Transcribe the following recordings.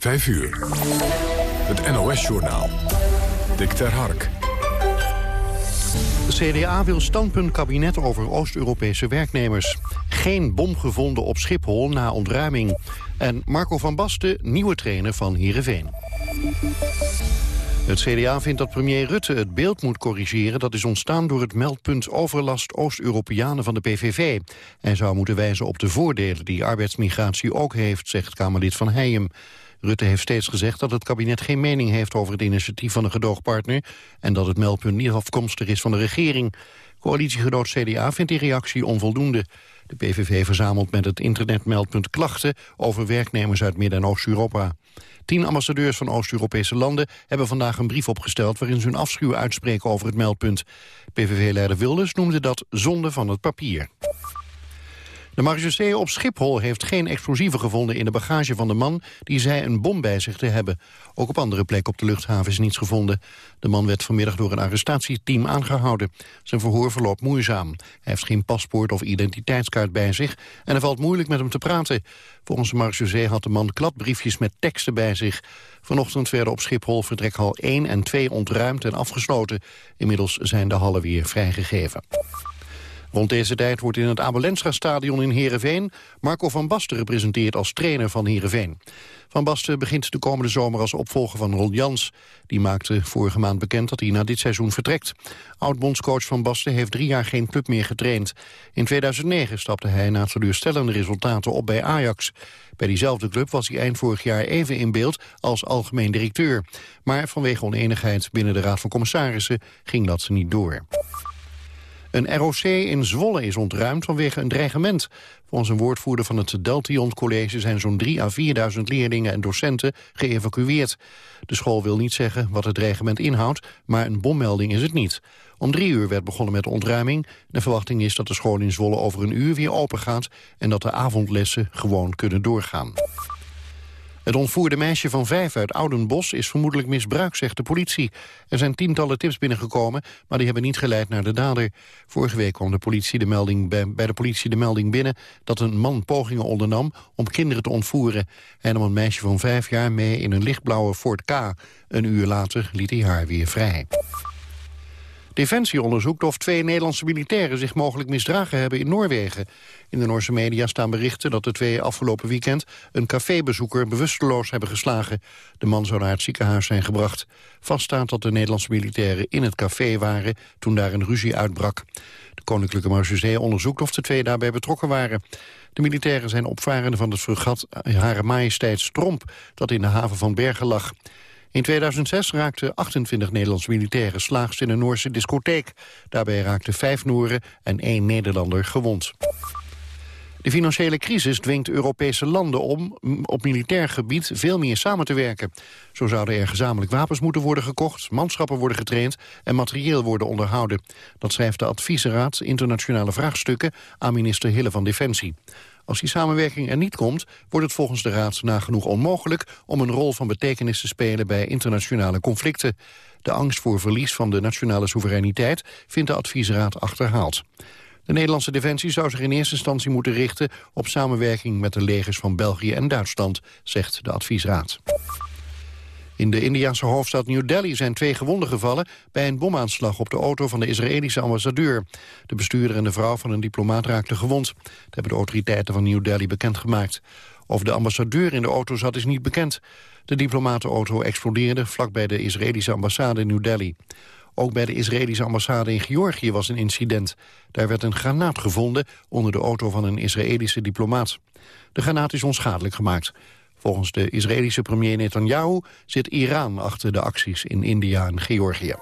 5 uur. Het NOS-journaal. Dick ter Hark. De CDA wil standpunt kabinet over Oost-Europese werknemers. Geen bom gevonden op Schiphol na ontruiming. En Marco van Basten, nieuwe trainer van Heerenveen. Het CDA vindt dat premier Rutte het beeld moet corrigeren... dat is ontstaan door het meldpunt overlast Oost-Europeanen van de PVV. Hij zou moeten wijzen op de voordelen die arbeidsmigratie ook heeft... zegt Kamerlid Van Heijem. Rutte heeft steeds gezegd dat het kabinet geen mening heeft over het initiatief van een gedoogpartner en dat het meldpunt niet afkomstig is van de regering. Coalitiegenoot CDA vindt die reactie onvoldoende. De PVV verzamelt met het internetmeldpunt klachten over werknemers uit Midden- en Oost-Europa. Tien ambassadeurs van Oost-Europese landen hebben vandaag een brief opgesteld waarin ze hun afschuw uitspreken over het meldpunt. PVV-leider Wilders noemde dat zonde van het papier. De marechaussee op Schiphol heeft geen explosieven gevonden in de bagage van de man die zei een bom bij zich te hebben. Ook op andere plekken op de luchthaven is niets gevonden. De man werd vanmiddag door een arrestatieteam aangehouden. Zijn verhoor verloopt moeizaam. Hij heeft geen paspoort of identiteitskaart bij zich en er valt moeilijk met hem te praten. Volgens de marechaussee had de man kladbriefjes met teksten bij zich. Vanochtend werden op Schiphol vertrekhal 1 en 2 ontruimd en afgesloten. Inmiddels zijn de hallen weer vrijgegeven. Rond deze tijd wordt in het Abelensra-stadion in Heerenveen... Marco van Basten gepresenteerd als trainer van Heerenveen. Van Basten begint de komende zomer als opvolger van Ron Jans. Die maakte vorige maand bekend dat hij na dit seizoen vertrekt. Oud-bondscoach Van Basten heeft drie jaar geen club meer getraind. In 2009 stapte hij na teleurstellende resultaten op bij Ajax. Bij diezelfde club was hij eind vorig jaar even in beeld als algemeen directeur. Maar vanwege oneenigheid binnen de Raad van Commissarissen ging dat niet door. Een ROC in Zwolle is ontruimd vanwege een dreigement. Volgens een woordvoerder van het Deltion College zijn zo'n 3 à 4.000 leerlingen en docenten geëvacueerd. De school wil niet zeggen wat het dreigement inhoudt, maar een bommelding is het niet. Om drie uur werd begonnen met de ontruiming. De verwachting is dat de school in Zwolle over een uur weer open gaat en dat de avondlessen gewoon kunnen doorgaan. Het ontvoerde meisje van vijf uit Oudenbos is vermoedelijk misbruikt, zegt de politie. Er zijn tientallen tips binnengekomen, maar die hebben niet geleid naar de dader. Vorige week kwam de politie de melding bij, bij de politie de melding binnen... dat een man pogingen ondernam om kinderen te ontvoeren. Hij nam een meisje van vijf jaar mee in een lichtblauwe Ford K. Een uur later liet hij haar weer vrij. Defensie onderzoekt of twee Nederlandse militairen zich mogelijk misdragen hebben in Noorwegen. In de Noorse media staan berichten dat de twee afgelopen weekend een cafébezoeker bewusteloos hebben geslagen. De man zou naar het ziekenhuis zijn gebracht. Vaststaat dat de Nederlandse militairen in het café waren toen daar een ruzie uitbrak. De Koninklijke Marechaussee onderzoekt of de twee daarbij betrokken waren. De militairen zijn opvarenden van het fregat Hare Majesteit Stromp dat in de haven van Bergen lag. In 2006 raakten 28 Nederlandse militairen slaags in een Noorse discotheek. Daarbij raakten vijf Nooren en één Nederlander gewond. De financiële crisis dwingt Europese landen om op militair gebied veel meer samen te werken. Zo zouden er gezamenlijk wapens moeten worden gekocht, manschappen worden getraind en materieel worden onderhouden. Dat schrijft de adviesraad internationale vraagstukken aan minister Hille van Defensie. Als die samenwerking er niet komt, wordt het volgens de Raad nagenoeg onmogelijk om een rol van betekenis te spelen bij internationale conflicten. De angst voor verlies van de nationale soevereiniteit vindt de adviesraad achterhaald. De Nederlandse Defensie zou zich in eerste instantie moeten richten op samenwerking met de legers van België en Duitsland, zegt de adviesraad. In de Indiase hoofdstad New Delhi zijn twee gewonden gevallen... bij een bomaanslag op de auto van de Israëlische ambassadeur. De bestuurder en de vrouw van een diplomaat raakten gewond. Dat hebben de autoriteiten van New Delhi bekendgemaakt. Of de ambassadeur in de auto zat is niet bekend. De diplomatenauto explodeerde vlakbij de Israëlische ambassade in New Delhi. Ook bij de Israëlische ambassade in Georgië was een incident. Daar werd een granaat gevonden onder de auto van een Israëlische diplomaat. De granaat is onschadelijk gemaakt. Volgens de Israëlische premier Netanyahu zit Iran achter de acties in India en Georgië.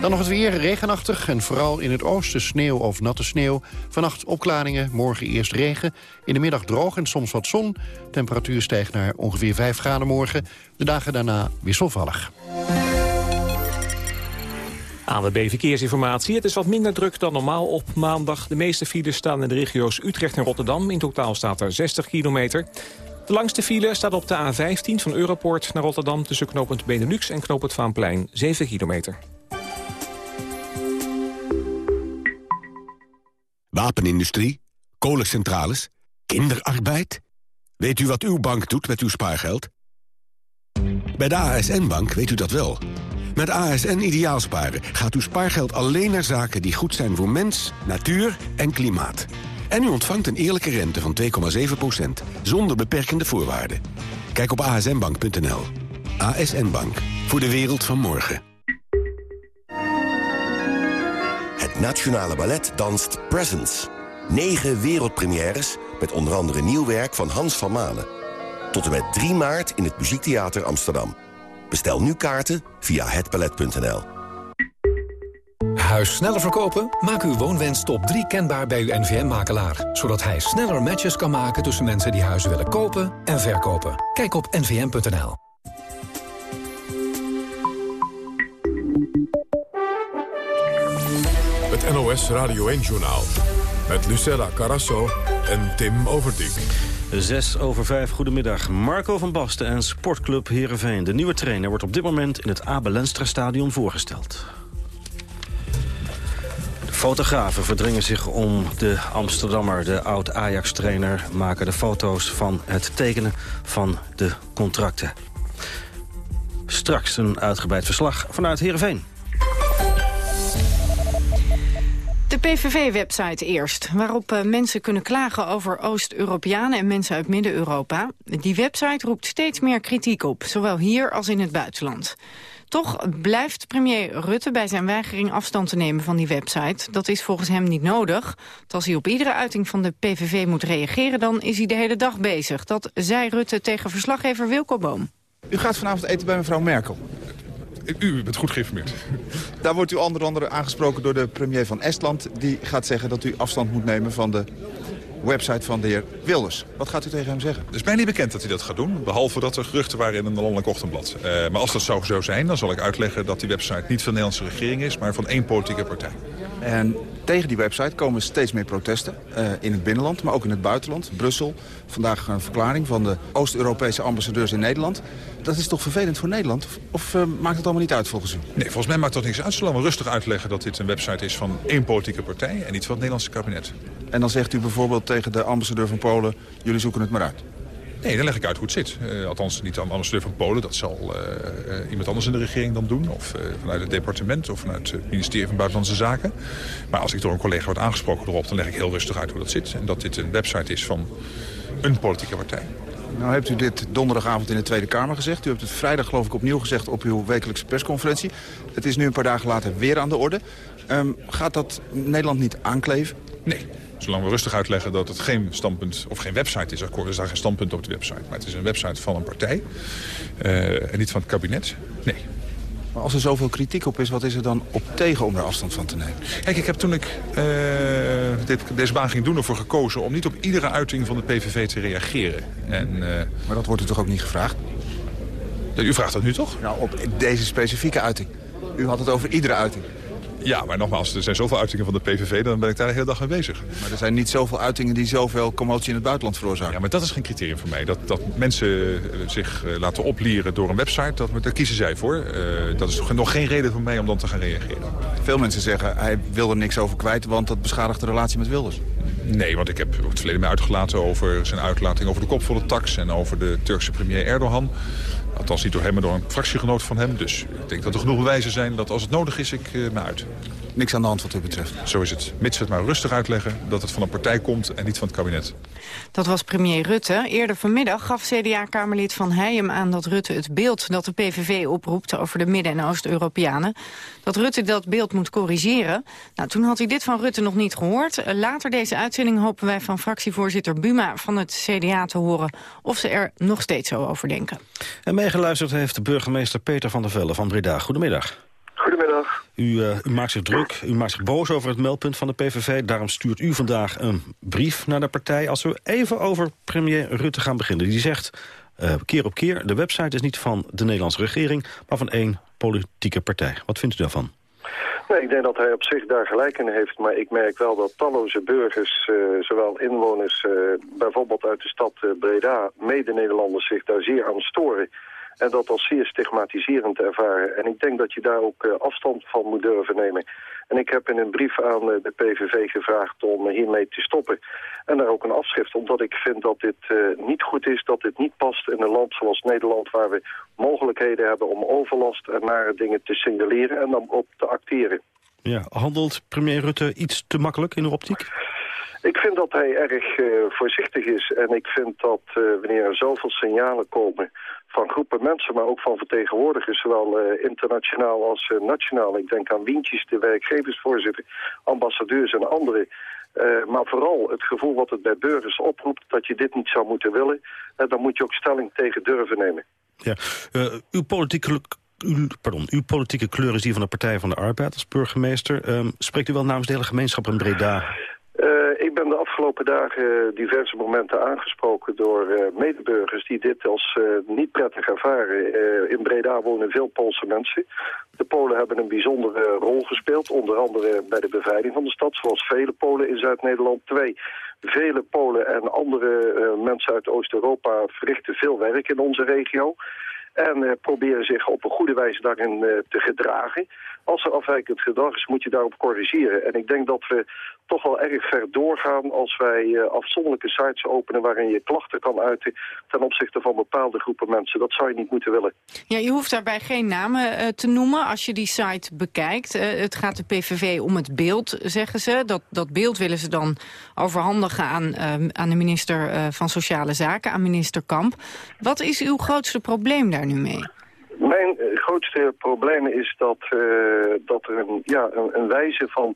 Dan nog het weer, regenachtig en vooral in het oosten sneeuw of natte sneeuw. Vannacht opklaringen, morgen eerst regen. In de middag droog en soms wat zon. Temperatuur stijgt naar ongeveer 5 graden morgen. De dagen daarna wisselvallig. ANWB Verkeersinformatie. Het is wat minder druk dan normaal op maandag. De meeste files staan in de regio's Utrecht en Rotterdam. In totaal staat er 60 kilometer. De langste file staat op de A15 van Europort naar Rotterdam... tussen knooppunt Benelux en knooppunt Vaanplein, 7 kilometer. Wapenindustrie, kolencentrales, kinderarbeid. Weet u wat uw bank doet met uw spaargeld? Bij de ASN-bank weet u dat wel. Met ASN Ideaalsparen gaat uw spaargeld alleen naar zaken die goed zijn voor mens, natuur en klimaat. En u ontvangt een eerlijke rente van 2,7%, zonder beperkende voorwaarden. Kijk op asnbank.nl. ASN Bank, voor de wereld van morgen. Het Nationale Ballet danst Presents. Negen wereldpremières met onder andere nieuw werk van Hans van Manen. Tot en met 3 maart in het Muziektheater Amsterdam. Bestel nu kaarten via hetballet.nl. Huis sneller verkopen? Maak uw woonwens top 3 kenbaar bij uw NVM-makelaar. Zodat hij sneller matches kan maken tussen mensen die huizen willen kopen en verkopen. Kijk op nvm.nl. Het NOS Radio 1-journaal. Met Lucella Carasso en Tim Overdijk. Zes over vijf, goedemiddag. Marco van Basten en Sportclub Heerenveen. De nieuwe trainer wordt op dit moment in het Abelenstra stadion voorgesteld. Fotografen verdringen zich om de Amsterdammer. De oud-Ajax-trainer maken de foto's van het tekenen van de contracten. Straks een uitgebreid verslag vanuit Heerenveen. De PVV-website eerst, waarop uh, mensen kunnen klagen over Oost-Europeanen en mensen uit Midden-Europa. Die website roept steeds meer kritiek op, zowel hier als in het buitenland. Toch blijft premier Rutte bij zijn weigering afstand te nemen van die website. Dat is volgens hem niet nodig. Want als hij op iedere uiting van de PVV moet reageren, dan is hij de hele dag bezig. Dat zei Rutte tegen verslaggever Wilco Boom. U gaat vanavond eten bij mevrouw Merkel. U bent goed geïnformeerd. Daar wordt u onder andere aangesproken door de premier van Estland. Die gaat zeggen dat u afstand moet nemen van de website van de heer Wilders. Wat gaat u tegen hem zeggen? Het is mij niet bekend dat hij dat gaat doen. Behalve dat er geruchten waren in een landelijk ochtendblad. Uh, maar als dat zou zo zijn, dan zal ik uitleggen dat die website niet van de Nederlandse regering is... maar van één politieke partij. En tegen die website komen steeds meer protesten. Uh, in het binnenland, maar ook in het buitenland. Brussel, vandaag een verklaring van de Oost-Europese ambassadeurs in Nederland. Dat is toch vervelend voor Nederland? Of uh, maakt het allemaal niet uit volgens u? Nee, volgens mij maakt dat niks uit. Zolang we rustig uitleggen dat dit een website is van één politieke partij... en niet van het Nederlandse kabinet. En dan zegt u bijvoorbeeld tegen de ambassadeur van Polen... jullie zoeken het maar uit. Nee, dan leg ik uit hoe het zit. Uh, althans, niet aan de ambassadeur van Polen. Dat zal uh, uh, iemand anders in de regering dan doen. Of vanuit het departement of vanuit het ministerie van Buitenlandse Zaken. Maar als ik door een collega word aangesproken erop... dan leg ik heel rustig uit hoe dat zit. En dat dit een website is van een politieke partij. Nou hebt u dit donderdagavond in de Tweede Kamer gezegd. U hebt het vrijdag geloof ik opnieuw gezegd op uw wekelijkse persconferentie. Het is nu een paar dagen later weer aan de orde. Um, gaat dat Nederland niet aankleven? Nee. Zolang we rustig uitleggen dat het geen standpunt of geen website is, akkoord, is daar geen standpunt op de website. Maar het is een website van een partij uh, en niet van het kabinet. Nee. Maar als er zoveel kritiek op is, wat is er dan op tegen om er afstand van te nemen? Kijk, ik heb toen ik uh, dit, deze baan ging doen ervoor gekozen... om niet op iedere uiting van de PVV te reageren. En, uh, maar dat wordt u toch ook niet gevraagd? U vraagt dat nu toch? Nou, op deze specifieke uiting. U had het over iedere uiting. Ja, maar nogmaals, er zijn zoveel uitingen van de PVV... dan ben ik daar de hele dag mee bezig. Maar er zijn niet zoveel uitingen die zoveel commotie in het buitenland veroorzaken. Ja, maar dat is geen criterium voor mij. Dat, dat mensen zich laten oplieren door een website, dat, daar kiezen zij voor. Uh, dat is nog geen reden voor mij om dan te gaan reageren. Veel mensen zeggen, hij wil er niks over kwijt... want dat beschadigt de relatie met Wilders. Nee, want ik heb het verleden mij uitgelaten over zijn uitlating over de kopvolle tax... en over de Turkse premier Erdogan. Althans niet door hem, maar door een fractiegenoot van hem. Dus ik denk dat er genoeg bewijzen zijn dat als het nodig is, ik me uit. Niks aan de hand wat u betreft? Zo is het. Mits we het maar rustig uitleggen dat het van een partij komt en niet van het kabinet. Dat was premier Rutte. Eerder vanmiddag gaf CDA-kamerlid Van Heijem aan dat Rutte het beeld dat de PVV oproept over de Midden- en Oost-Europeanen, dat Rutte dat beeld moet corrigeren. Nou, toen had hij dit van Rutte nog niet gehoord. Later deze uitzending hopen wij van fractievoorzitter Buma van het CDA te horen of ze er nog steeds zo over denken. En meegeluisterd heeft burgemeester Peter van der Velde van Breda. Goedemiddag. Goedemiddag. U, maakt zich druk, u maakt zich boos over het meldpunt van de PVV. Daarom stuurt u vandaag een brief naar de partij. Als we even over premier Rutte gaan beginnen. Die zegt uh, keer op keer, de website is niet van de Nederlandse regering... maar van één politieke partij. Wat vindt u daarvan? Nee, ik denk dat hij op zich daar gelijk in heeft. Maar ik merk wel dat talloze burgers, uh, zowel inwoners... bijvoorbeeld uit de stad Breda, mede-Nederlanders zich daar zeer aan storen En dat als zeer stigmatiserend ervaren. En ik denk dat je daar ook afstand van moet durven nemen. En ik heb in een brief aan de PVV gevraagd om hiermee te stoppen. En daar ook een afschrift, omdat ik vind dat dit niet goed is, dat dit niet past in een land zoals Nederland... waar we mogelijkheden hebben om overlast en nare dingen te signaleren en dan op te acteren. Ja, handelt premier Rutte iets te makkelijk in de optiek? Ik vind dat hij erg uh, voorzichtig is. En ik vind dat uh, wanneer er zoveel signalen komen van groepen mensen... maar ook van vertegenwoordigers, zowel uh, internationaal als nationaal... ik denk aan Wientjes, de werkgeversvoorzitter, ambassadeurs en anderen... maar vooral het gevoel wat het bij burgers oproept... dat je dit niet zou moeten willen... dan moet je ook stelling tegen durven nemen. Ja, uw politieke uw, pardon, uw politieke kleur is die van de Partij van de Arbeid als burgemeester. Um, spreekt u wel namens de hele gemeenschap in Breda? Uh, ik ben de afgelopen dagen diverse momenten aangesproken door uh, medeburgers die dit als uh, niet prettig ervaren. in Breda wonen veel Poolse mensen. De Polen hebben een bijzondere rol gespeeld, onder andere bij de bevrijding van de stad, zoals vele Polen in Zuid-Nederland. Twee, vele Polen en andere mensen uit Oost-Europa verrichten veel werk in onze regio. En proberen zich op een goede wijze daarin te gedragen. Als er afwijkend gedrag is, moet je daarop corrigeren. En ik denk dat we toch wel erg ver doorgaan als wij uh, afzonderlijke sites openen... waarin je klachten kan uiten ten opzichte van bepaalde groepen mensen. Dat zou je niet moeten willen. Ja, je hoeft daarbij geen namen te noemen als je die site bekijkt. het gaat de PVV om het beeld, zeggen ze. Dat, dat beeld willen ze dan overhandigen aan, aan de minister van Sociale Zaken, aan minister Kamp. Wat is uw grootste probleem daar nu mee? Grootste probleem is dat, uh, dat er een, ja, een, wijze van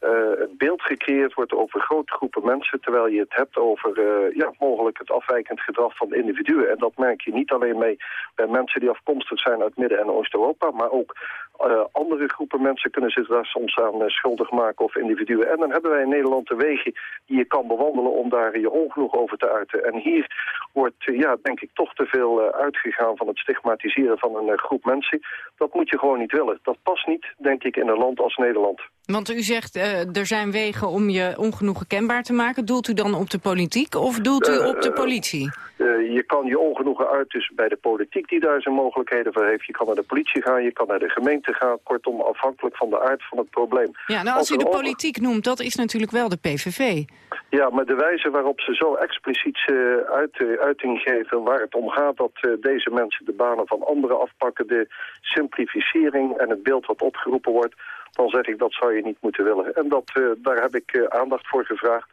uh, beeld gecreëerd wordt over grote groepen mensen... terwijl je het hebt over uh, ja, mogelijk het afwijkend gedrag van individuen. En dat merk je niet alleen mee bij mensen die afkomstig zijn uit Midden- en Oost-Europa... maar ook uh, andere groepen mensen kunnen zich daar soms aan schuldig maken of individuen. En dan hebben wij in Nederland de wegen die je kan bewandelen om daar je ongenoeg over te uiten. En hier wordt, ja, denk ik, toch te veel uitgegaan van het stigmatiseren van een groep mensen. Dat moet je gewoon niet willen. Dat past niet, denk ik, in een land als Nederland. Want u zegt, uh, er zijn wegen om je ongenoegen kenbaar te maken. Doelt u dan op de politiek of doelt u op de politie? Uh, je kan je ongenoegen uiten dus bij de politiek die daar zijn mogelijkheden voor heeft. Je kan naar de politie gaan, je kan naar de gemeente gaan. Kortom, afhankelijk van de aard van het probleem. Ja, nou als, u de politiek noemt, dat is natuurlijk wel de PVV. Ja, maar de wijze waarop ze zo expliciet uh, uit, uiting geven... waar het om gaat dat deze mensen de banen van anderen afpakken... de simplificering en het beeld wat opgeroepen wordt dan zeg ik dat zou je niet moeten willen. En dat, daar heb ik aandacht voor gevraagd.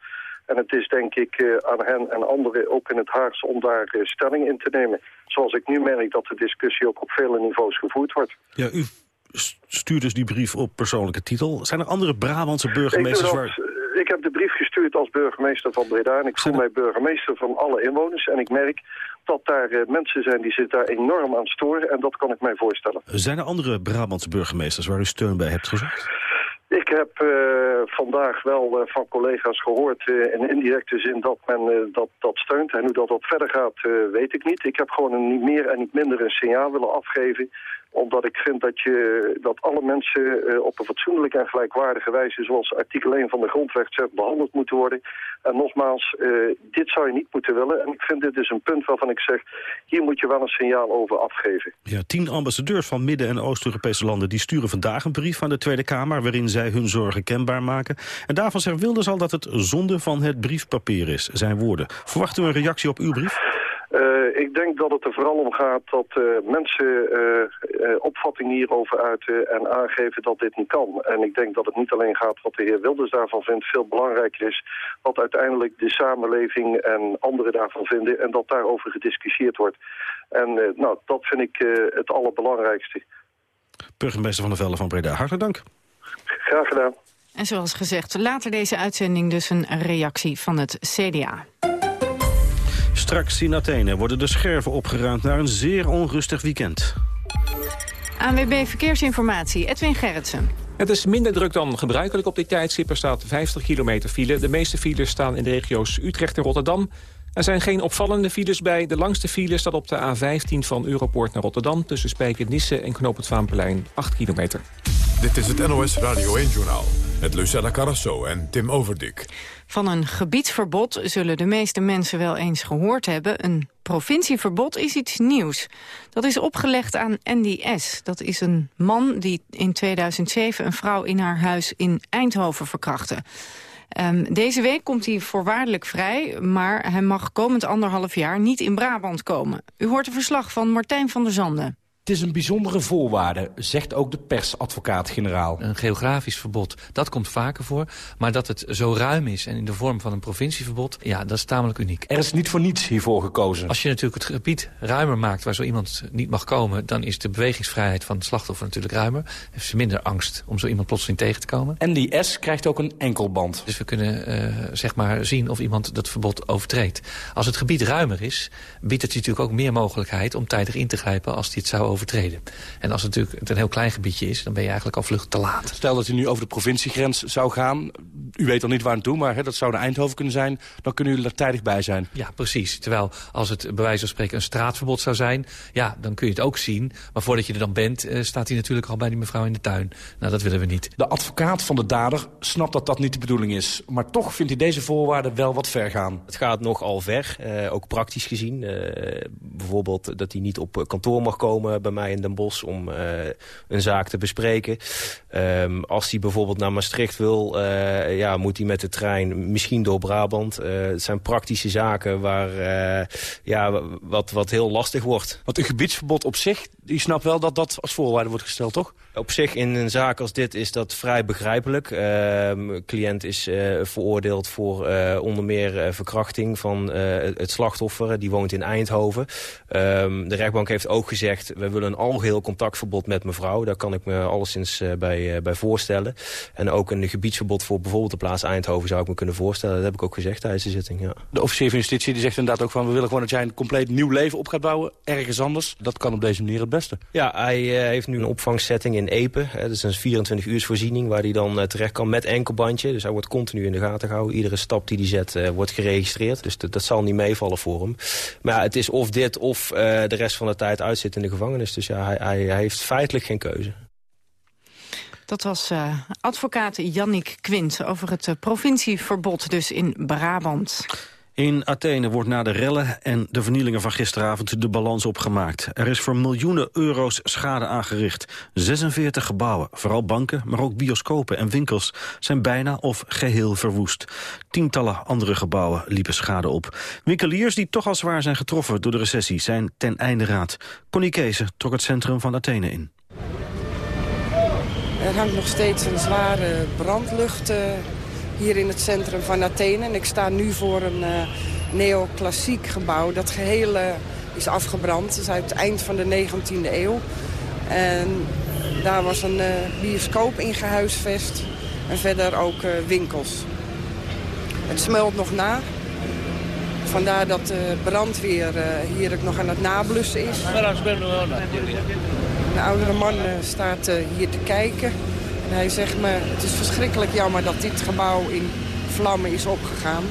En het is denk ik uh, aan hen en anderen ook in het Haags om daar stelling in te nemen. Zoals ik nu merk dat de discussie ook op vele niveaus gevoerd wordt. Ja, u stuurt dus die brief op persoonlijke titel. Zijn er andere Brabantse burgemeesters waar ik heb de brief gestuurd als burgemeester van Breda. En ik voel mij burgemeester van alle inwoners. En ik merk dat daar uh, mensen zijn die zich daar enorm aan storen. En dat kan ik mij voorstellen. Zijn er andere Brabantse burgemeesters waar u steun bij hebt gezocht? Ik heb uh, vandaag wel uh, van collega's gehoord uh, in indirecte zin dat men dat, dat steunt. En hoe dat, dat verder gaat, weet ik niet. Ik heb gewoon een niet meer en niet minder een signaal willen afgeven omdat ik vind dat, je, dat alle mensen uh, op een fatsoenlijke en gelijkwaardige wijze... zoals artikel 1 van de grondwet zegt, behandeld moeten worden. En nogmaals, uh, dit zou je niet moeten willen. En ik vind dit dus een punt waarvan ik zeg... hier moet je wel een signaal over afgeven. Ja, tien ambassadeurs van Midden- en Oost-Europese landen... die sturen vandaag een brief aan de Tweede Kamer... waarin zij hun zorgen kenbaar maken. En daarvan zegt Wilders al dat het zonde van het briefpapier is, zijn woorden. Verwacht u een reactie op uw brief? Uh, ik denk dat het er vooral om gaat dat uh, mensen uh, opvattingen hierover uiten en aangeven dat dit niet kan. En ik denk dat het niet alleen gaat wat de heer Wilders daarvan vindt. Veel belangrijker is wat uiteindelijk de samenleving en anderen daarvan vinden en dat daarover gediscussieerd wordt. En nou, dat vind ik het allerbelangrijkste. Burgemeester van der Velde van Breda, hartelijk dank. Graag gedaan. En zoals gezegd, later deze uitzending dus een reactie van het CDA. Straks in Athene worden de scherven opgeruimd naar een zeer onrustig weekend. ANWB Verkeersinformatie, Edwin Gerritsen. Het is minder druk dan gebruikelijk op dit tijdstip. Er staat 50 kilometer file. De meeste files staan in de regio's Utrecht en Rotterdam. Er zijn geen opvallende files bij. De langste file staat op de A15 van Europoort naar Rotterdam... tussen Spijkenisse en Knoop het Vaanplein, 8 kilometer. Dit is het NOS Radio 1-journaal met Lucella Carrasso en Tim Overdik. Van een gebiedsverbod zullen de meeste mensen wel eens gehoord hebben. Een provincieverbod is iets nieuws. Dat is opgelegd aan NDS. Dat is een man die in 2007 een vrouw in haar huis in Eindhoven verkrachtte. Um, deze week komt hij voorwaardelijk vrij, maar hij mag komend anderhalf jaar niet in Brabant komen. U hoort een verslag van Martijn van der Zanden. Het is een bijzondere voorwaarde, zegt ook de persadvocaat-generaal. Een geografisch verbod, dat komt vaker voor. Maar dat het zo ruim is en in de vorm van een provincieverbod... ja, dat is tamelijk uniek. Er is niet voor niets hiervoor gekozen. Als je natuurlijk het gebied ruimer maakt waar zo iemand niet mag komen... dan is de bewegingsvrijheid van het slachtoffer natuurlijk ruimer. Heeft ze minder angst om zo iemand plotseling tegen te komen. En die S krijgt ook een enkelband. Dus we kunnen uh, zeg maar zien of iemand dat verbod overtreedt. Als het gebied ruimer is, biedt het natuurlijk ook meer mogelijkheid... om tijdig in te grijpen als die het zou overtreden overtreden. En als het natuurlijk een heel klein gebiedje is, dan ben je eigenlijk al vlucht te laat. Stel dat u nu over de provinciegrens zou gaan. U weet al niet waar naartoe, maar hè, dat zou naar Eindhoven kunnen zijn. Dan kunnen jullie er tijdig bij zijn. Ja, precies. Terwijl als het bij wijze van spreken een straatverbod zou zijn... ja, dan kun je het ook zien. Maar voordat je er dan bent, uh, staat hij natuurlijk al bij die mevrouw in de tuin. Nou, dat willen we niet. De advocaat van de dader snapt dat dat niet de bedoeling is. Maar toch vindt hij deze voorwaarden wel wat ver gaan. Het gaat nogal ver, uh, ook praktisch gezien. Uh, bijvoorbeeld dat hij niet op kantoor mag komen bij mij in Den Bosch om uh, een zaak te bespreken. Um, als hij bijvoorbeeld naar Maastricht wil, uh, ja, moet hij met de trein misschien door Brabant. Het zijn praktische zaken waar, ja, wat, wat heel lastig wordt. Want een gebiedsverbod op zich, je snapt wel dat dat als voorwaarde wordt gesteld, toch? Op zich in een zaak als dit is dat vrij begrijpelijk. Uh, cliënt is uh, veroordeeld voor uh, onder meer verkrachting van het slachtoffer. Die woont in Eindhoven. Ehm, de rechtbank heeft ook gezegd... we willen een algeheel contactverbod met mevrouw. Daar kan ik me alleszins bij, bij voorstellen. En ook een gebiedsverbod voor bijvoorbeeld de plaats Eindhoven... zou ik me kunnen voorstellen. Dat heb ik ook gezegd tijdens de zitting, ja. De officier van justitie die zegt inderdaad ook van... we willen gewoon dat jij een compleet nieuw leven op gaat bouwen. Ergens anders. Dat kan op deze manier het beste. Ja, hij heeft nu een opvangsetting in Epe. Dat is een 24 uurs voorziening waar hij dan uh, terecht kan met enkelbandje. Dus hij wordt continu in de gaten gehouden. Iedere stap die hij zet uh, wordt geregistreerd. Dus dat zal niet meevallen voor hem. Maar ja, het is of dit of uh, de rest van de tijd uitzit in de gevangenis. Dus ja, hij, hij, hij heeft feitelijk geen keuze. Dat was uh, advocaat Jannik Quint over het uh, provincieverbod dus in Brabant. In Athene wordt na de rellen en de vernielingen van gisteravond de balans opgemaakt. Er is voor miljoenen euro's schade aangericht. 46 gebouwen, vooral banken, maar ook bioscopen en winkels... zijn bijna of geheel verwoest. Tientallen andere gebouwen liepen schade op. Winkeliers die toch al zwaar zijn getroffen door de recessie... zijn ten einde raad. Connie Kees trok het centrum van Athene in. Er hangt nog steeds een zware brandlucht... Hier in het centrum van Athene. En ik sta nu voor een uh, neoclassiek gebouw. Dat geheel uh, is afgebrand. Het is uit het eind van de 19e eeuw. En daar was een uh, bioscoop in gehuisvest. En verder ook winkels. Het smelt nog na. Vandaar dat de brandweer hier ook nog aan het nablussen is. Een oudere man staat hier te kijken. En hij zegt me, het is verschrikkelijk jammer dat dit gebouw in vlammen is opgegaan.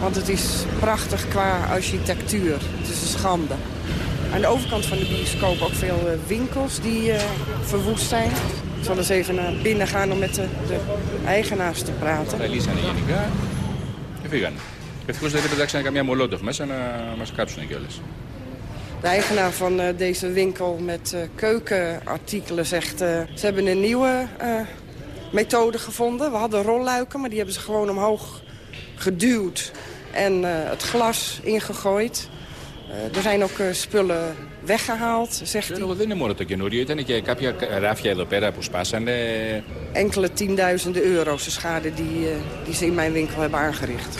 Want het is prachtig qua architectuur. Het is een schande. Aan de overkant van de bioscoop ook veel uh, winkels die uh, verwoest zijn. Ik zal eens even naar binnen gaan om met de, de eigenaars te praten. Ευτυχώς δεν πετάξανε καμιά μολότοφ μέσα να μας κάψουν κιόλας. De eigenaar van uh, deze winkel met uh, keukenartikelen zegt... Uh, ze hebben een nieuwe methode gevonden. We hadden rolluiken, maar die hebben ze gewoon omhoog geduwd. En het glas ingegooid. er zijn ook spullen weggehaald, zegt hij. Δεν είναι μόνο το καινούριο, ήταν και κάποια ράφια εδώ πέρα που σπάσανε. Enkele tienduizenden euro's de schade die, die ze in mijn winkel hebben aangericht.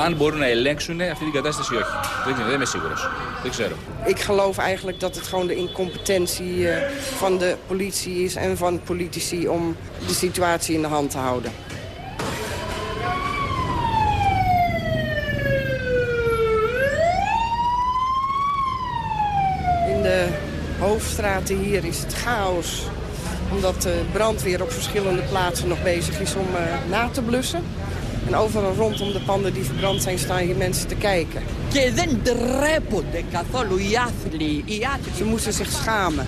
αν μπορούν να ελέγξουν αυτή την κατάσταση ή όχι. Δεν, δεν είμαι σίγουρος. Δεν ξέρω. Ik geloof eigenlijk dat het gewoon de incompetentie uh, van de politie is en van politici om de situatie in de hand te houden. In de hoofdstraten hier is het chaos omdat de brandweer op verschillende plaatsen nog bezig is om uh, na te blussen. En overal rondom de panden die verbrand zijn, staan hier mensen te kijken. Ze moesten zich schamen.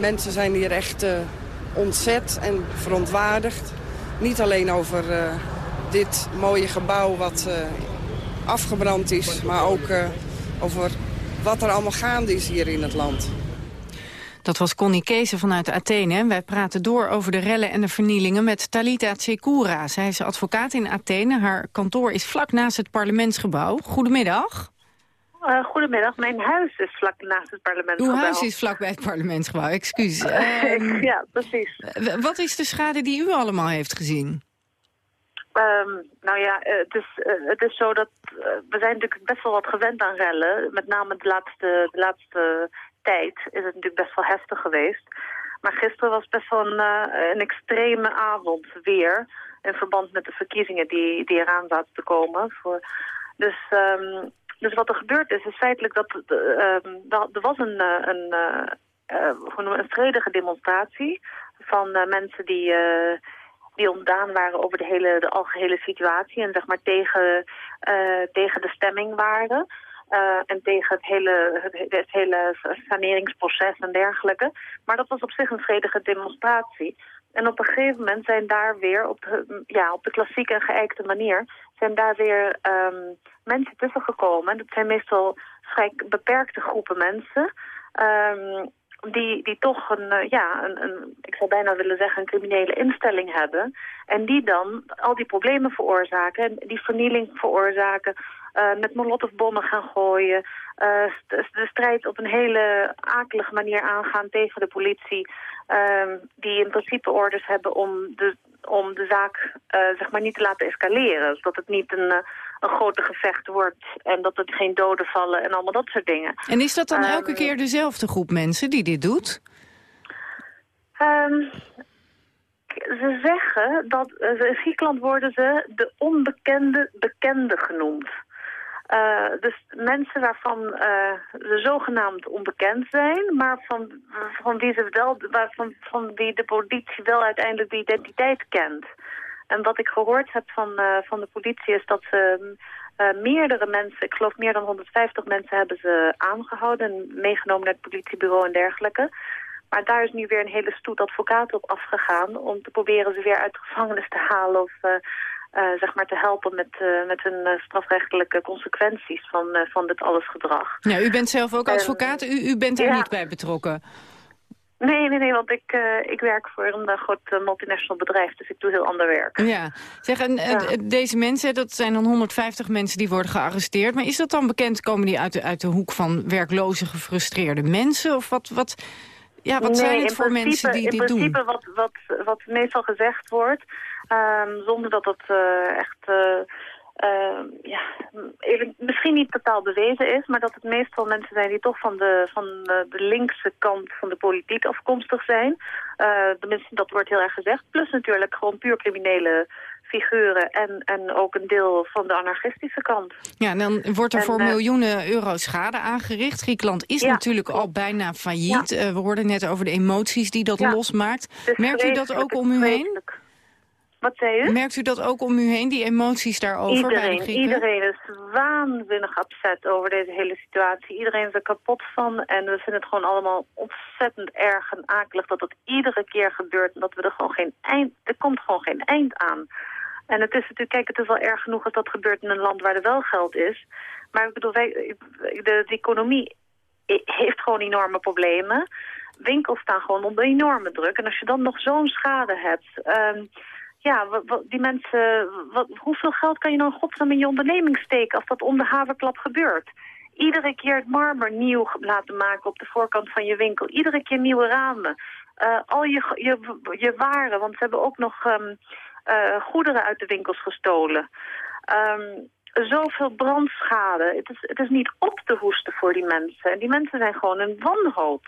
Mensen zijn hier echt uh, ontzet en verontwaardigd. Niet alleen over eh, dit mooie gebouw wat eh, afgebrand is... maar ook eh, over wat er allemaal gaande is hier in het land. Dat was Connie Keese vanuit Athene. Wij praten door over de rellen en de vernielingen met Talita Tsekura. Zij is advocaat in Athene. Haar kantoor is vlak naast het parlementsgebouw. Goedemiddag. Uh, goedemiddag, mijn huis is vlak naast het parlementsgebouw. Uw huis is vlak bij het parlementsgebouw, excuus. Um, ja, precies. Wat is de schade die u allemaal heeft gezien? Um, nou ja, het is, uh, het is zo dat uh, we zijn natuurlijk best wel wat gewend aan rellen. Met name de laatste, de laatste tijd is het natuurlijk best wel heftig geweest. Maar gisteren was best wel een, een extreme avond weer. In verband met de verkiezingen die, die eraan zaten te komen. Voor, dus... Um, dus wat er gebeurd is, is feitelijk dat uh, er was een, uh, een vredige demonstratie van mensen die, die ontdaan waren over de hele de algehele situatie en zeg maar tegen, tegen de stemming waren. En tegen het hele, het, het, hele saneringsproces en dergelijke. Maar dat was op zich een vredige demonstratie. En op een gegeven moment zijn daar weer op de, ja, op de klassieke en geëikte manier... zijn daar weer um, mensen tussen gekomen. Dat zijn meestal vrij beperkte groepen mensen... Um, die, die toch een, uh, ja, een, een, ik zou bijna willen zeggen, een criminele instelling hebben. En die dan al die problemen veroorzaken, en die vernieling veroorzaken, uh, met molotovbommen gaan gooien, uh, de strijd op een hele akelige manier aangaan tegen de politie, uh, die in principe orders hebben om de, om de zaak uh, zeg maar niet te laten escaleren. Zodat het niet een, een grote gevecht wordt en dat er geen doden vallen en allemaal dat soort dingen. En is dat dan um, elke keer dezelfde groep mensen die dit doet? Um, ze zeggen dat in Griekenland worden ze de onbekende bekende genoemd. Uh, dus mensen waarvan uh, ze zogenaamd onbekend zijn, maar van, van wie ze wel, waarvan, van wie de politie wel uiteindelijk de identiteit kent. En wat ik gehoord heb van, uh, van de politie is dat ze meerdere mensen, ik geloof meer dan 150 mensen hebben ze aangehouden en meegenomen naar het politiebureau en dergelijke. Maar daar is nu weer een hele stoet advocaten op afgegaan om te proberen ze weer uit de gevangenis te halen of uh, zeg maar te helpen met, uh, met hun uh, strafrechtelijke consequenties van, van dit alles gedrag. Ja, u bent zelf ook advocaat, u, u bent er ja. niet bij betrokken. Nee, nee, nee, want ik, ik werk voor een groot multinational bedrijf, dus ik doe heel ander werk. Ja, zeg, en ja. deze mensen, dat zijn dan 150 mensen die worden gearresteerd, maar is dat dan bekend, komen die uit de, uit de hoek van werkloze, gefrustreerde mensen? Of wat, wat, ja, wat nee, zijn het voor principe, mensen die dit doen? In principe wat, wat, wat meestal gezegd wordt, Um, zonder dat het uh, echt, uh, uh, ja, even, misschien niet totaal bewezen is, maar dat het meestal mensen zijn die toch van de, van de, de linkse kant van de politiek afkomstig zijn. tenminste, dat wordt heel erg gezegd. Plus natuurlijk gewoon puur criminele figuren en, en ook een deel van de anarchistische kant. Ja, en dan wordt er en, voor miljoenen euro schade aangericht. Griekenland is ja, natuurlijk al bijna failliet. Ja. we hoorden net over de emoties die dat ja. losmaakt. Merkt u dat ook om u heen? Wat zei u? Merkt u dat ook om u heen, die emoties daarover iedereen, bij de Iedereen is waanzinnig upset over deze hele situatie. Iedereen is er kapot van en we vinden het gewoon allemaal ontzettend erg en akelig dat het iedere keer gebeurt en dat we er gewoon geen eind, er komt gewoon geen eind aan. En het is natuurlijk, kijk, het is wel erg genoeg als dat gebeurt in een land waar er wel geld is. Maar ik bedoel, wij, de, de economie heeft gewoon enorme problemen. Winkels staan gewoon onder enorme druk. En als je dan nog zo'n schade hebt... Um, ja, die mensen, wat, hoeveel geld kan je nou godsnaam in je onderneming steken als dat om de haverklap gebeurt? Iedere keer het marmer nieuw laten maken op de voorkant van je winkel. Iedere keer nieuwe ramen. Uh, al je, je, je waren, want ze hebben ook nog um, uh, goederen uit de winkels gestolen. Um, zoveel brandschade. Het is, het is niet op te hoesten voor die mensen. En die mensen zijn gewoon een wanhoop.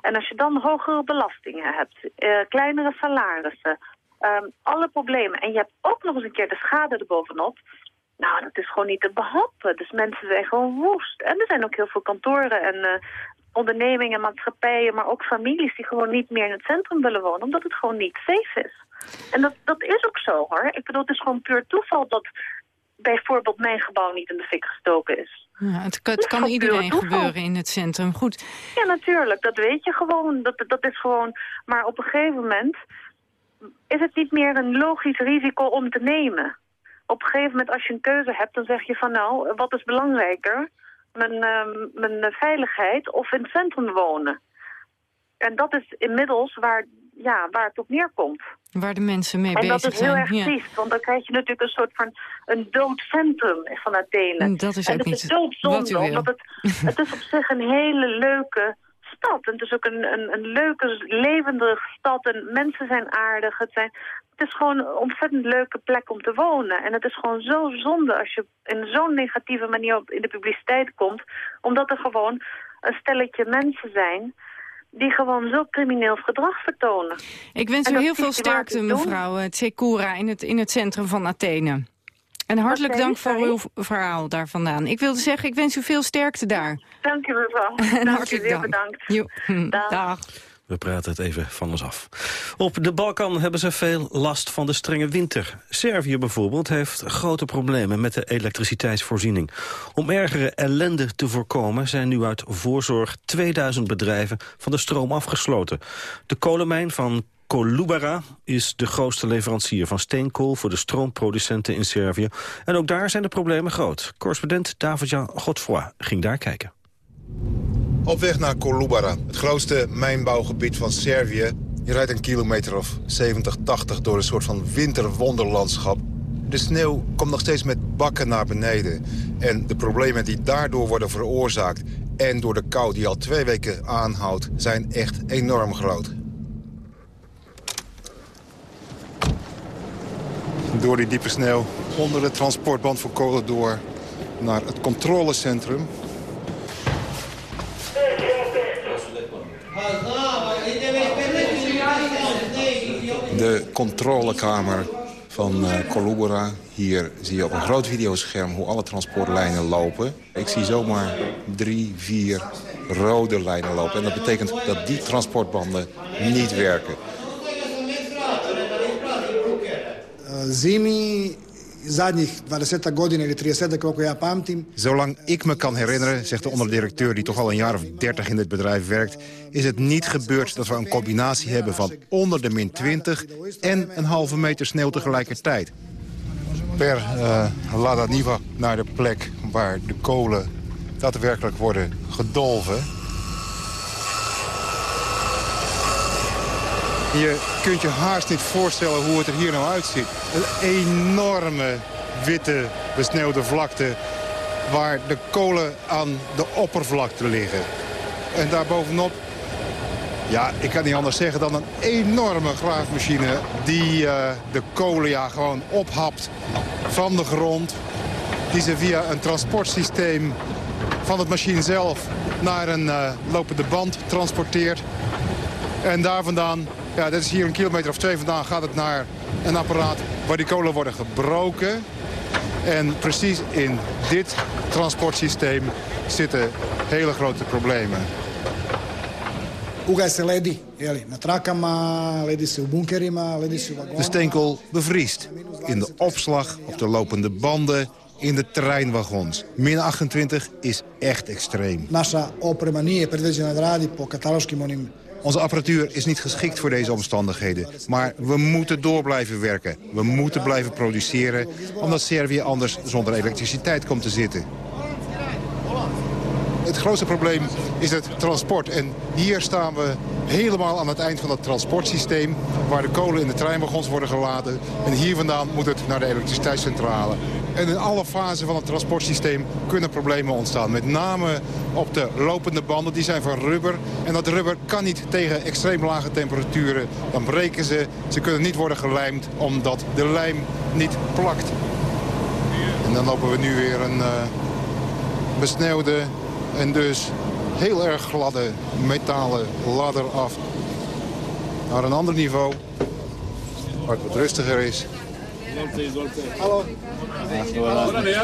En als je dan hogere belastingen hebt, uh, kleinere salarissen, Um, alle problemen. En je hebt ook nog eens een keer de schade erbovenop. Nou, dat is gewoon niet te behappen. Dus mensen zijn gewoon woest. En er zijn ook heel veel kantoren en uh, ondernemingen, maatschappijen... maar ook families die gewoon niet meer in het centrum willen wonen... omdat het gewoon niet safe is. En dat, dat is ook zo, hoor. Ik bedoel, het is gewoon puur toeval dat bijvoorbeeld mijn gebouw niet in de fik gestoken is. Ja, het, het kan iedereen gebeuren in het centrum, goed. Ja, natuurlijk. Dat weet je gewoon. Dat, dat is gewoon... Maar op een gegeven moment is het niet meer een logisch risico om te nemen? Op een gegeven moment als je een keuze hebt, dan zeg je van nou, wat is belangrijker? Mijn, uh, mijn veiligheid of in het centrum wonen? En dat is inmiddels waar, ja, waar het op neerkomt. Waar de mensen mee bezig zijn. En dat is heel erg ja. triest, want dan krijg je natuurlijk een soort van een dood centrum van Athene. Dat is en ook dat niet is doodzonde, omdat het, het is op zich een hele leuke stad. En het is ook een, een, een leuke, levendige stad en mensen zijn aardig. Het, zijn, het is gewoon een ontzettend leuke plek om te wonen. En het is gewoon zo zonde als je in zo'n negatieve manier op, in de publiciteit komt. Omdat er gewoon een stelletje mensen zijn die gewoon zo crimineel gedrag vertonen. Ik wens u heel veel sterkte, mevrouw eh, Tsekura, in het, in het centrum van Athene. En hartelijk dank voor uw verhaal daar vandaan. Ik wilde zeggen, ik wens u veel sterkte daar. Dank u mevrouw. en dank hartelijk u, dank. bedankt. Jo. Dag. Dag. We praten het even van ons af. Op de Balkan hebben ze veel last van de strenge winter. Servië bijvoorbeeld heeft grote problemen met de elektriciteitsvoorziening. Om ergere ellende te voorkomen zijn nu uit voorzorg 2000 bedrijven van de stroom afgesloten. De kolenmijn van Kolubara is de grootste leverancier van steenkool voor de stroomproducenten in Servië. En ook daar zijn de problemen groot. Correspondent David-Jan Godfroy ging daar kijken. Op weg naar Kolubara, het grootste mijnbouwgebied van Servië. Je rijdt een kilometer of 70, 80 door een soort van winterwonderlandschap. De sneeuw komt nog steeds met bakken naar beneden. En de problemen die daardoor worden veroorzaakt... en door de kou die al twee weken aanhoudt, zijn echt enorm groot. Door die diepe sneeuw, onder de transportband voor kolen door... naar het controlecentrum De controlekamer van uh, Colubra. Hier zie je op een groot videoscherm hoe alle transportlijnen lopen. Ik zie zomaar drie, vier rode lijnen lopen. En dat betekent dat die transportbanden niet werken. Zimi zadnjih 20 godina ili 30 koliko ja pamtim. Zolang ik me kan herinneren, zegt de onderdirecteur die toch al een jaar of 30 in dit bedrijf werkt, is het niet gebeurd dat we een combinatie hebben van onder de min 20 en een halve meter sneeuw tegelijkertijd. Per uh, Lada Niva naar de plek waar de kolen daadwerkelijk worden gedolven. Je kunt je haast niet voorstellen hoe het er hier nou uitziet. Een enorme witte besneeuwde vlakte waar de kolen aan de oppervlakte liggen. En daarbovenop, ja, ik kan niet anders zeggen dan een enorme graafmachine... die uh, de kolen ja gewoon ophapt van de grond. Die ze via een transportsysteem van het machine zelf naar een uh, lopende band transporteert. En daar vandaan ja, dat is hier een kilometer of twee vandaan gaat het naar een apparaat waar die kolen worden gebroken. En precies in dit transportsysteem zitten hele grote problemen. De steenkool bevriest. In de opslag, op de lopende banden, in de treinwagons. Min 28 is echt extreem. Naša oprema nije predviđena da radi po kataloškim onim onze apparatuur is niet geschikt voor deze omstandigheden. Maar we moeten door blijven werken. We moeten blijven produceren, omdat Servië anders zonder elektriciteit komt te zitten. Het grootste probleem is het transport. En hier staan we helemaal aan het eind van het transportsysteem... waar de kolen in de treinwagons worden geladen. En hier vandaan moet het naar de elektriciteitscentrale. En in alle fasen van het transportsysteem kunnen problemen ontstaan. Met name op de lopende banden, die zijn van rubber. En dat rubber kan niet tegen extreem lage temperaturen. Dan breken ze. Ze kunnen niet worden gelijmd omdat de lijm niet plakt. En dan lopen we nu weer een uh, besneeuwde en dus heel erg gladde metalen ladder af. Naar een ander niveau, waar het wat rustiger is. Hallo.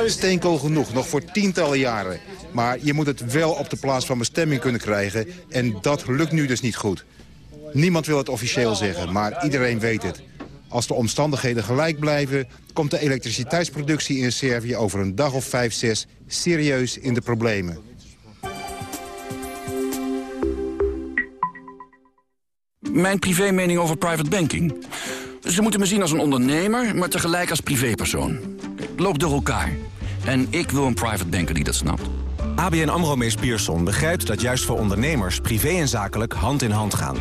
Steenkool genoeg, nog voor tientallen jaren. Maar je moet het wel op de plaats van bestemming kunnen krijgen. En dat lukt nu dus niet goed. Niemand wil het officieel zeggen, maar iedereen weet het. Als de omstandigheden gelijk blijven... komt de elektriciteitsproductie in Servië over een dag of vijf, zes... serieus in de problemen. Mijn privé mening over private banking... Ze moeten me zien als een ondernemer, maar tegelijk als privépersoon. Loop door elkaar. En ik wil een private banker die dat snapt. ABN AMRO Mees Pierson begrijpt dat juist voor ondernemers... privé en zakelijk hand in hand gaan.